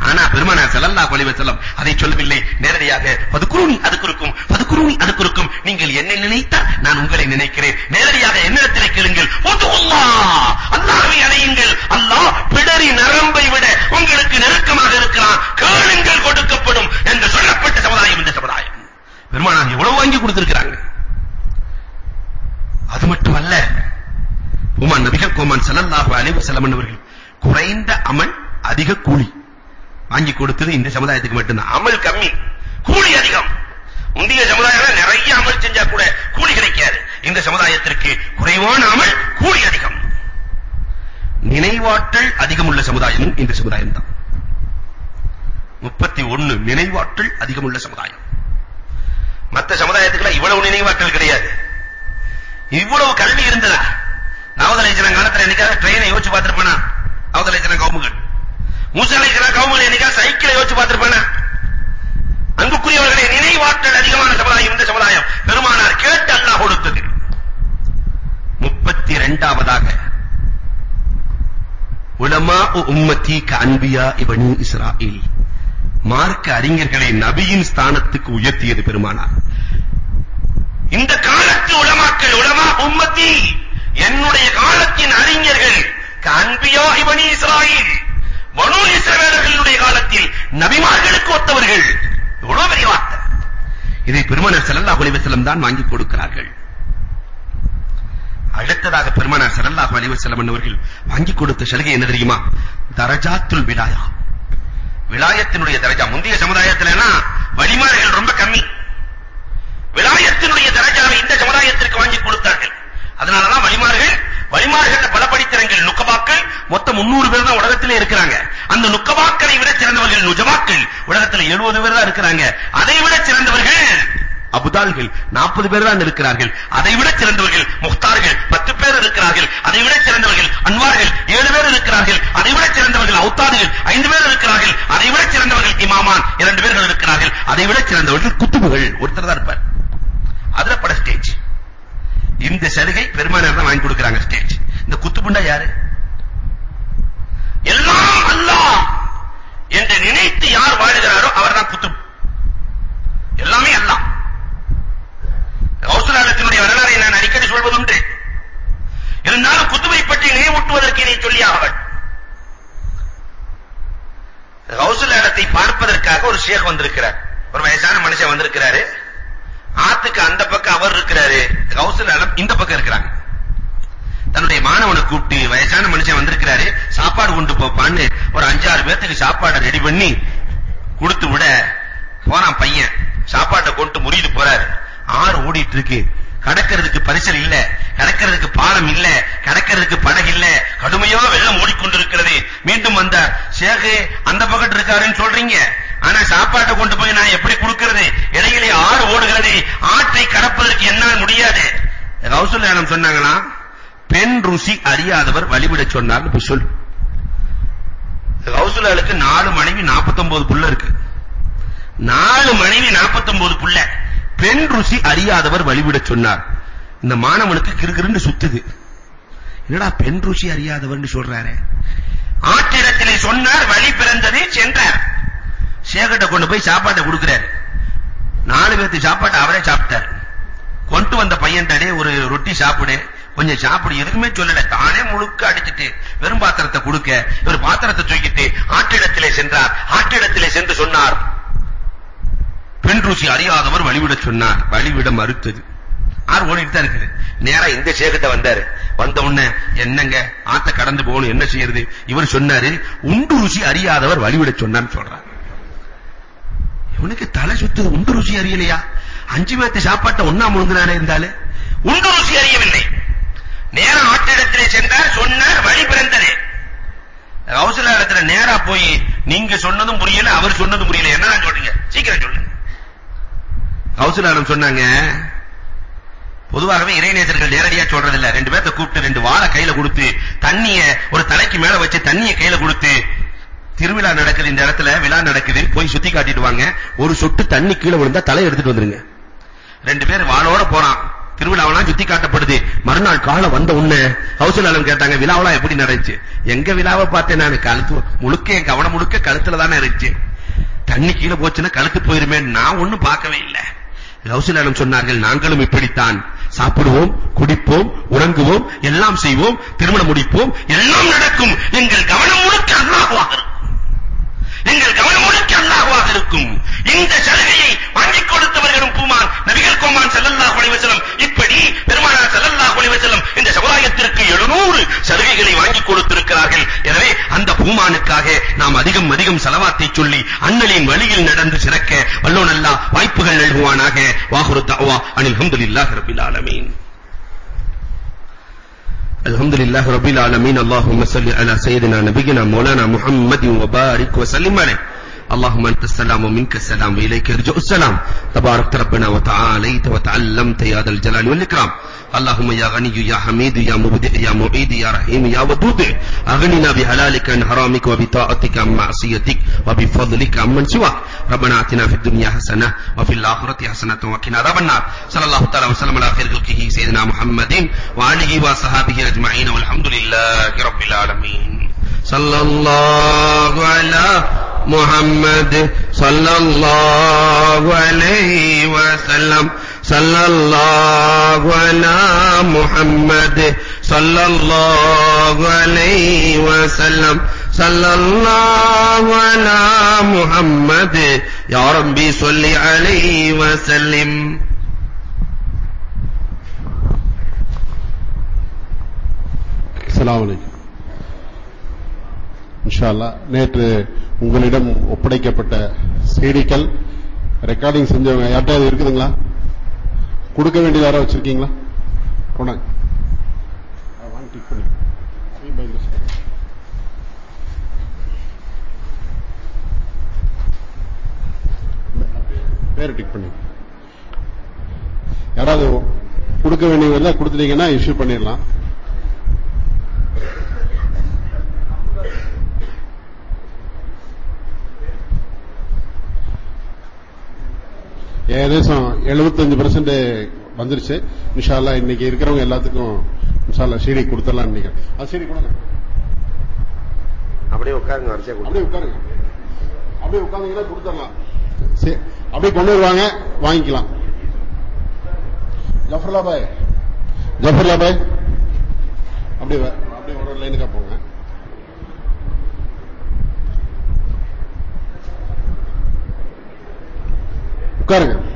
ஆனா பெருமானார் ஸல்லல்லாஹு அலைஹி வஸல்லம் அதை சொல்லவில்லை. நேரடியாக பதுக்குருனி அதுக்குருக்கும் பதுக்குருனி அதுக்குருக்கும். நீங்கள் என்னை நினைத்தால் நான் உங்களை நினைக்கிறேன். நேரடியாக என்னிடத்தில் கேளுங்கள். அல்லாஹ் அல்லாஹ்வை அழையுங்கள் அல்லாஹ் பிடரி நரம்பை விட உங்களுக்கு நெருக்கமாக இருக்கிறான். கேளுங்கள் கொடுக்கப்படும் என்று சொல்லப்பட்ட சமுதாயம் இந்த சமுதாயம். பெருமானார் எவ்வளவு வாங்கி கொடுத்திருக்கிறாங்க? அது மட்டுமல்ல உமான் நபிகள் கோமான் ஸல்லல்லாஹு அலைஹி வஸல்லம் அவர்கள் குறைந்த அமல் அதிக கூலி. வாங்கி கொடுத்தது இந்த சமுதாயத்துக்கு மட்டும்தான். அமல் கம்மி. கூலி அதிகம். முந்தைய சமுதாயம் நிறைய அமல் செஞ்சா கூட கூலி கிடைக்காது. இந்த சமுதாயத்திற்கு குறைவான அமல் கூலி அதிகம். நினைவாற்றல் அதிகம் உள்ள சமுதாயமும் இந்த சமுதாயம் தான் முப்பத்தி ஒன்னு நினைவாற்றல் அதிகம் உள்ள சமுதாயம். மற்ற சமுதாயத்துக்குலாம் இவ்வளவு நினைவாற்றல் கிடையாது. இவ்வளவு கல்வி இருந்ததா? நவதலேஜன காலத்துல என்னைக்காவது ட்ரெயினை யோசிச்சு பார்த்திருப்பானா? நவதலேஜன கவுமுகள். மூசா அலைஹிஸ்ஸலாம் கவுமுகள் சைக்கிளை யோசிச்சு பார்த்திருப்பானா? அன்புக்குரியவர்களே நினைவாற்றல் அதிகமான சமுதாயம் இந்த சமுதாயம். பெருமானார் கேட்டு அல்லாஹ் கொடுத்தது. முப்பத்தி இரண்டாவதாக உலமா உம்மத்தி அன்பியா இபனி இஸ்ராயில். மார்க்க அறிஞர்களை நபியின் ஸ்தானத்துக்கு உயர்த்தியது பெருமானார். இந்த காலத்து உலமாக்கள் உலமா உம்மத்தி என்னுடைய காலத்தின் அறிஞர்கள் அன்பியா இபனி இஸ்ராயில். பனு இஸ்ரவேலர்களுடைய காலத்தில் நபிமார்களுக்கு ஒத்தவர்கள் இவ்வளவு பெரிய வார்த்தை. இதை பெருமானார் ஸல்லல்லாஹு அலைஹி வஸல்லம் தான் வாங்கி கொடுக்கிறார்கள். அடுத்ததாக பெருமானார் ஸல்லல்லாஹு அலைஹி வஸல்லம் அவர்கள் வாங்கி கொடுத்த சலுகை என்ன தெரியுமா? தரஜாத்துல் விலாயா. விலாயத்தினுடைய தரஜா. முந்தைய சமுதாயத்திலனா வலிமார்கள் ரொம்ப கம்மி. விலாயத்தினுடைய தரஜாவை இந்த சமுதாயத்திற்கு வாங்கி கொடுத்தார்கள். அதனாலதான் வழிமார்கள் வழிமார்கள் பல படித்திரங்கள் நுக்கபாக்கள் மொத்தம் 300 பேர் தான் உலகத்திலே இருக்கிறாங்க. அந்த நுக்கபாக்களை விட சிறந்தவர்கள் நுஜபாக்கள் உலகத்தில் 70 பேர் தான் இருக்கிறாங்க. அதை விட சிறந்தவர்கள் அபுதால்கள். 40 பேர் தான் இருக்கிறார்கள். அதை விட சிறந்தவர்கள் முக்தார்கள். 10 பேர் இருக்கிறார்கள். அதை விட சிறந்தவர்கள் அன்வார்கள். 7 பேர் இருக்கிறார்கள். அதை விட சிறந்தவர்கள் அவுத்தாதுகள். 5 பேர் இருக்கிறார்கள். அதை விட சிறந்தவர்கள் இமாமான். 2 பேர்கள் இருக்கிறார்கள். அதை விட சிறந்தவர்கள் குத்துபுகள். ஒருத்தர் தான் இருப்பார். அதுல பட ஸ்டேஜ் இந்த சலுகை பெருமானார் தான் வாங்கி கொடுக்கறாங்க ஸ்டேஜ் இந்த குத்துபுண்டா யாரு? எல்லாம் அல்லாஹ் என்று நினைத்து யார் வாழுகிறாரோ அவர்தான் குத்துப் எல்லாமே அல்லாஹ். கௌசலாலத்தினுடைய வரலாறை நான் அடிக்கடி சொல்வதுண்டு. இருந்தாலும் குத்துபை பற்றி நினைவூட்டுவதற்கு இதை சொல்லியாகவன் கௌசலாலத்தை பார்ப்பதற்காக ஒரு ஷேக் வந்திருக்கிறார். ஒரு வயசான மனுஷன் வந்திருக்கிறாரு. ஆத்துக்கு அந்த பக்கம் அவர் இருக்கிறாரு. கௌசலாலம் இந்த பக்கம் இருக்கிறாங்க. தன்னுடைய மாணவனை கூப்பிட்டு வயசான மனுஷன் வந்திருக்கிறாரு. சாப்பாடு கொண்டு போப்பான்னு ஒரு அஞ்சாறு பேத்துக்கு சாப்பாடை ரெடி பண்ணி கொடுத்து விட போறான் பையன். சாப்பாட்டை கொண்டு முறியது போறாரு. ஆறு ஓடிட்டு இருக்கு. கடக்கிறதுக்கு பரிசல் இல்ல கடக்கிறதுக்கு பாலம் இல்ல கடக்கிறதுக்கு படகு இல்ல கடுமையா வெள்ளம் ஓடிக்கொண்டிருக்கிறது. மீண்டும் வந்தார் ஷேகே அந்த பக்கத்து இருக்காருன்னு சொல்றீங்க. ஆனா சாப்பாட்டை கொண்டு போய் நான் எப்படி கொடுக்கிறது? இடையிலே ஆறு ஓடுகிறது ஆற்றை கடப்பதற்கு என்னால் முடியாது. கௌசல்யானம் சொன்னாங்களா? பெண் ருசி அறியாதவர் வழிவிட சொன்னார் இப்ப சொல். கௌசல்யாளுக்கு நாலு மனைவி 49 புள்ள இருக்கு. நாலு மனைவி 49 புள்ள. பெண் ருசி அறியாதவர் வழிவிட சொன்னார். இந்த மாணவனுக்கு கிறுகிறுன்னு சுத்துது. என்னடா பெண் ருசி அறியாதவர்னு சொல்றாரு? ஆற்றிடத்திலே சொன்னார் வழி பிறந்தது சென்றார். சேகட்ட கொண்டு போய் சாப்பாட்டை கொடுக்கிறார். நாலு பேர்த்து சாப்பாட்டை அவரே சாப்பிட்டார். கொண்டு வந்த பையன்டே ஒரு ரொட்டி சாப்பிடு கொஞ்சம் சாப்பிடு எதுக்குமே சொல்லல. தானே முழுக்க அடிச்சிட்டு வெறும் பாத்திரத்தை கொடுக்க இவர் பாத்திரத்தை தூக்கிட்டு ஆற்றிடத்திலே சென்றார். ஆற்றிடத்திலே சென்று சொன்னார் பெண் ருசி அறியாதவர் வழிவிட சொன்னார். வழிவிட மறுத்தது. ஆர் ஓடிட்டு தான் இருக்குது. நேரா இந்த சேகத்தை வந்தாரு. வந்த உடனே என்னங்க? ஆத்த கடந்து போகணும். என்ன செய்யறது? இவர் சொன்னாரு உண்டு ருசி அறியாதவர் வழிவிட சொன்னான்னு சொல்றாரு. இவனுக்கு தலை சுத்துது உண்டு ருசி அறியலையா? அஞ்சு பேத்து சாப்பாட்டை ஒன்னா முழுங்கினானே இருந்தாலே. உண்டு ருசி அறியவில்லை. நேரா ஆட்டிடத்திலே சென்றார் சொன்னார் வழி பிறந்தது. கௌசல இடத்துல நேரா போய் நீங்க சொன்னதும் புரியல அவர் சொன்னதும் புரியல. என்ன சொல்றீங்க? சீக்கிரம் சொல்லுங்க. கௌசலாடம் சொன்னாங்க பொதுவாகவே இறைநேசர்கள் நேரடியா சொல்றது இல்ல ரெண்டு பேர்த்த கூப்பிட்டு ரெண்டு வாழை கையில கொடுத்து தண்ணிய ஒரு தலைக்கு மேல வச்சு தண்ணிய கையில கொடுத்து திருவிழா நடக்குது இந்த இடத்துல விழா நடக்குது போய் சுத்தி காட்டிடுவாங்க ஒரு சொட்டு தண்ணி கீழே விழுந்தா தலை எடுத்துட்டு வந்துருங்க. ரெண்டு பேர் வாளோட போறான். திருவிழாவெல்லாம் சுத்தி காட்டப்படுது. மறுநாள் காலை வந்த உடனே ஹவுஸ்லாலம் கேட்டாங்க விழாவெல்லாம் எப்படி நடந்துச்சு? எங்க விழாவை பார்த்தேன் நான். கழுத்து முழுக்க என் கவனம் முழுக்க கழுத்துல தானே இருந்துச்சு. தண்ணி கீழே போச்சுன்னா கழுத்து போயிருமே நான் ஒண்ணும் பார்க்கவே இல்லை. கௌசலாலம் சொன்னார்கள் நாங்களும் இப்படித்தான். சாப்பிடுவோம் குடிப்போம் உறங்குவோம் எல்லாம் செய்வோம் திருமணம் முடிப்போம் எல்லாம் நடக்கும். எங்கள் கவனம் முழுக்க அல்லாஹ்வாக இருக்கும். எங்கள் கவனம் முழுக்க அல்லாஹ்வாக இருக்கும். இந்த சலுகையை வாங்கி கொடுத்தவர்களும் பூமான் நபிகள் கோமான் ஸல்லல்லாஹு அலைஹி வஸல்லம் இப்படி பெருமானார் ஸல்லல்லாஹு வஸல்லம் இந்த சமுதாயத்திற்கு 700 சலுகைகளை வாங்கிக் கொடுத்திருக்கிறார்கள் எனவே அந்த பூமானுக்காக நாம் அதிகம் அதிகம் செலவாத்தை சொல்லி அண்ணலின் வழியில் நடந்து சிறக்க வல்லோன் அல்லாஹ் வாய்ப்புகள் நல்குவானாக வாஹுரு தஅவா அனில் ஹம்துலில்லாஹி ரப்பில் ஆலமீன் الحمد لله رب العالمين اللهم صل على سيدنا نبينا مولانا محمد وبارك وسلم عليه اللهم انت السلام ومنك السلام واليك يرجع السلام تبارك ربنا وتعاليت وتعلمت يا ذا الجلال والاكرام اللهم يا غني يا حميد يا مبدع يا معيد يا رحيم يا ودود أغننا بحلالك عن حرامك وبطاعتك عن معصيتك وبفضلك عمن سواك. ربنا آتنا في الدنيا حسنة وفي الآخرة حسنة وقنا عذاب النار. صلى الله تعالى وسلم على خير خلقه سيدنا محمد وآله وصحبه أجمعين والحمد لله رب العالمين. صلى الله على محمد صلى الله عليه وسلم. صلى الله على محمد صلى الله عليه وسلم صلى الله على محمد يا ربي صل عليه وسلم அஸ்ஸலாமு அலைக்கும் இன்ஷா அல்லாஹ் நேற்று உங்களிடம் ஒப்படைக்கப்பட்ட செய்திகள் ரெக்கார்டிங் செஞ்சவங்க யார்கிட்டயாவது இருக்குதுங்களா கொடுக்க வேண்டியது யாரோ வச்சிருக்கீங்களா? கொண்டாங்க பேரை டிக் பண்ணி. யாராவது கொடுக்க வேண்டியவங்க கொடுத்துட்டீங்கன்னா இஷ்யூ பண்ணிடலாம். ஏகദേശம் 75% வந்துருச்சு. இன்ஷா அல்லாஹ் இன்னைக்கு இருக்கிறவங்க எல்லாத்துக்கும் இன்ஷா அல்லாஹ் சீடி கொடுத்துடலாம் நினைக்கிறேன். அது சீடி கொடுங்க. அப்படியே உட்காருங்க வரிசையா அப்படியே உட்காருங்க. அப்படியே உட்கார்ந்தீங்கன்னா கொடுத்துடலாம். சரி அப்படியே கொண்டு வருவாங்க வாங்கிக்கலாம். ஜஃபர்லா பாய். ஜஃபர்லா பாய். அப்படியே அப்படியே ஒரு லைனுக்கா போங்க. உட்காருங்க.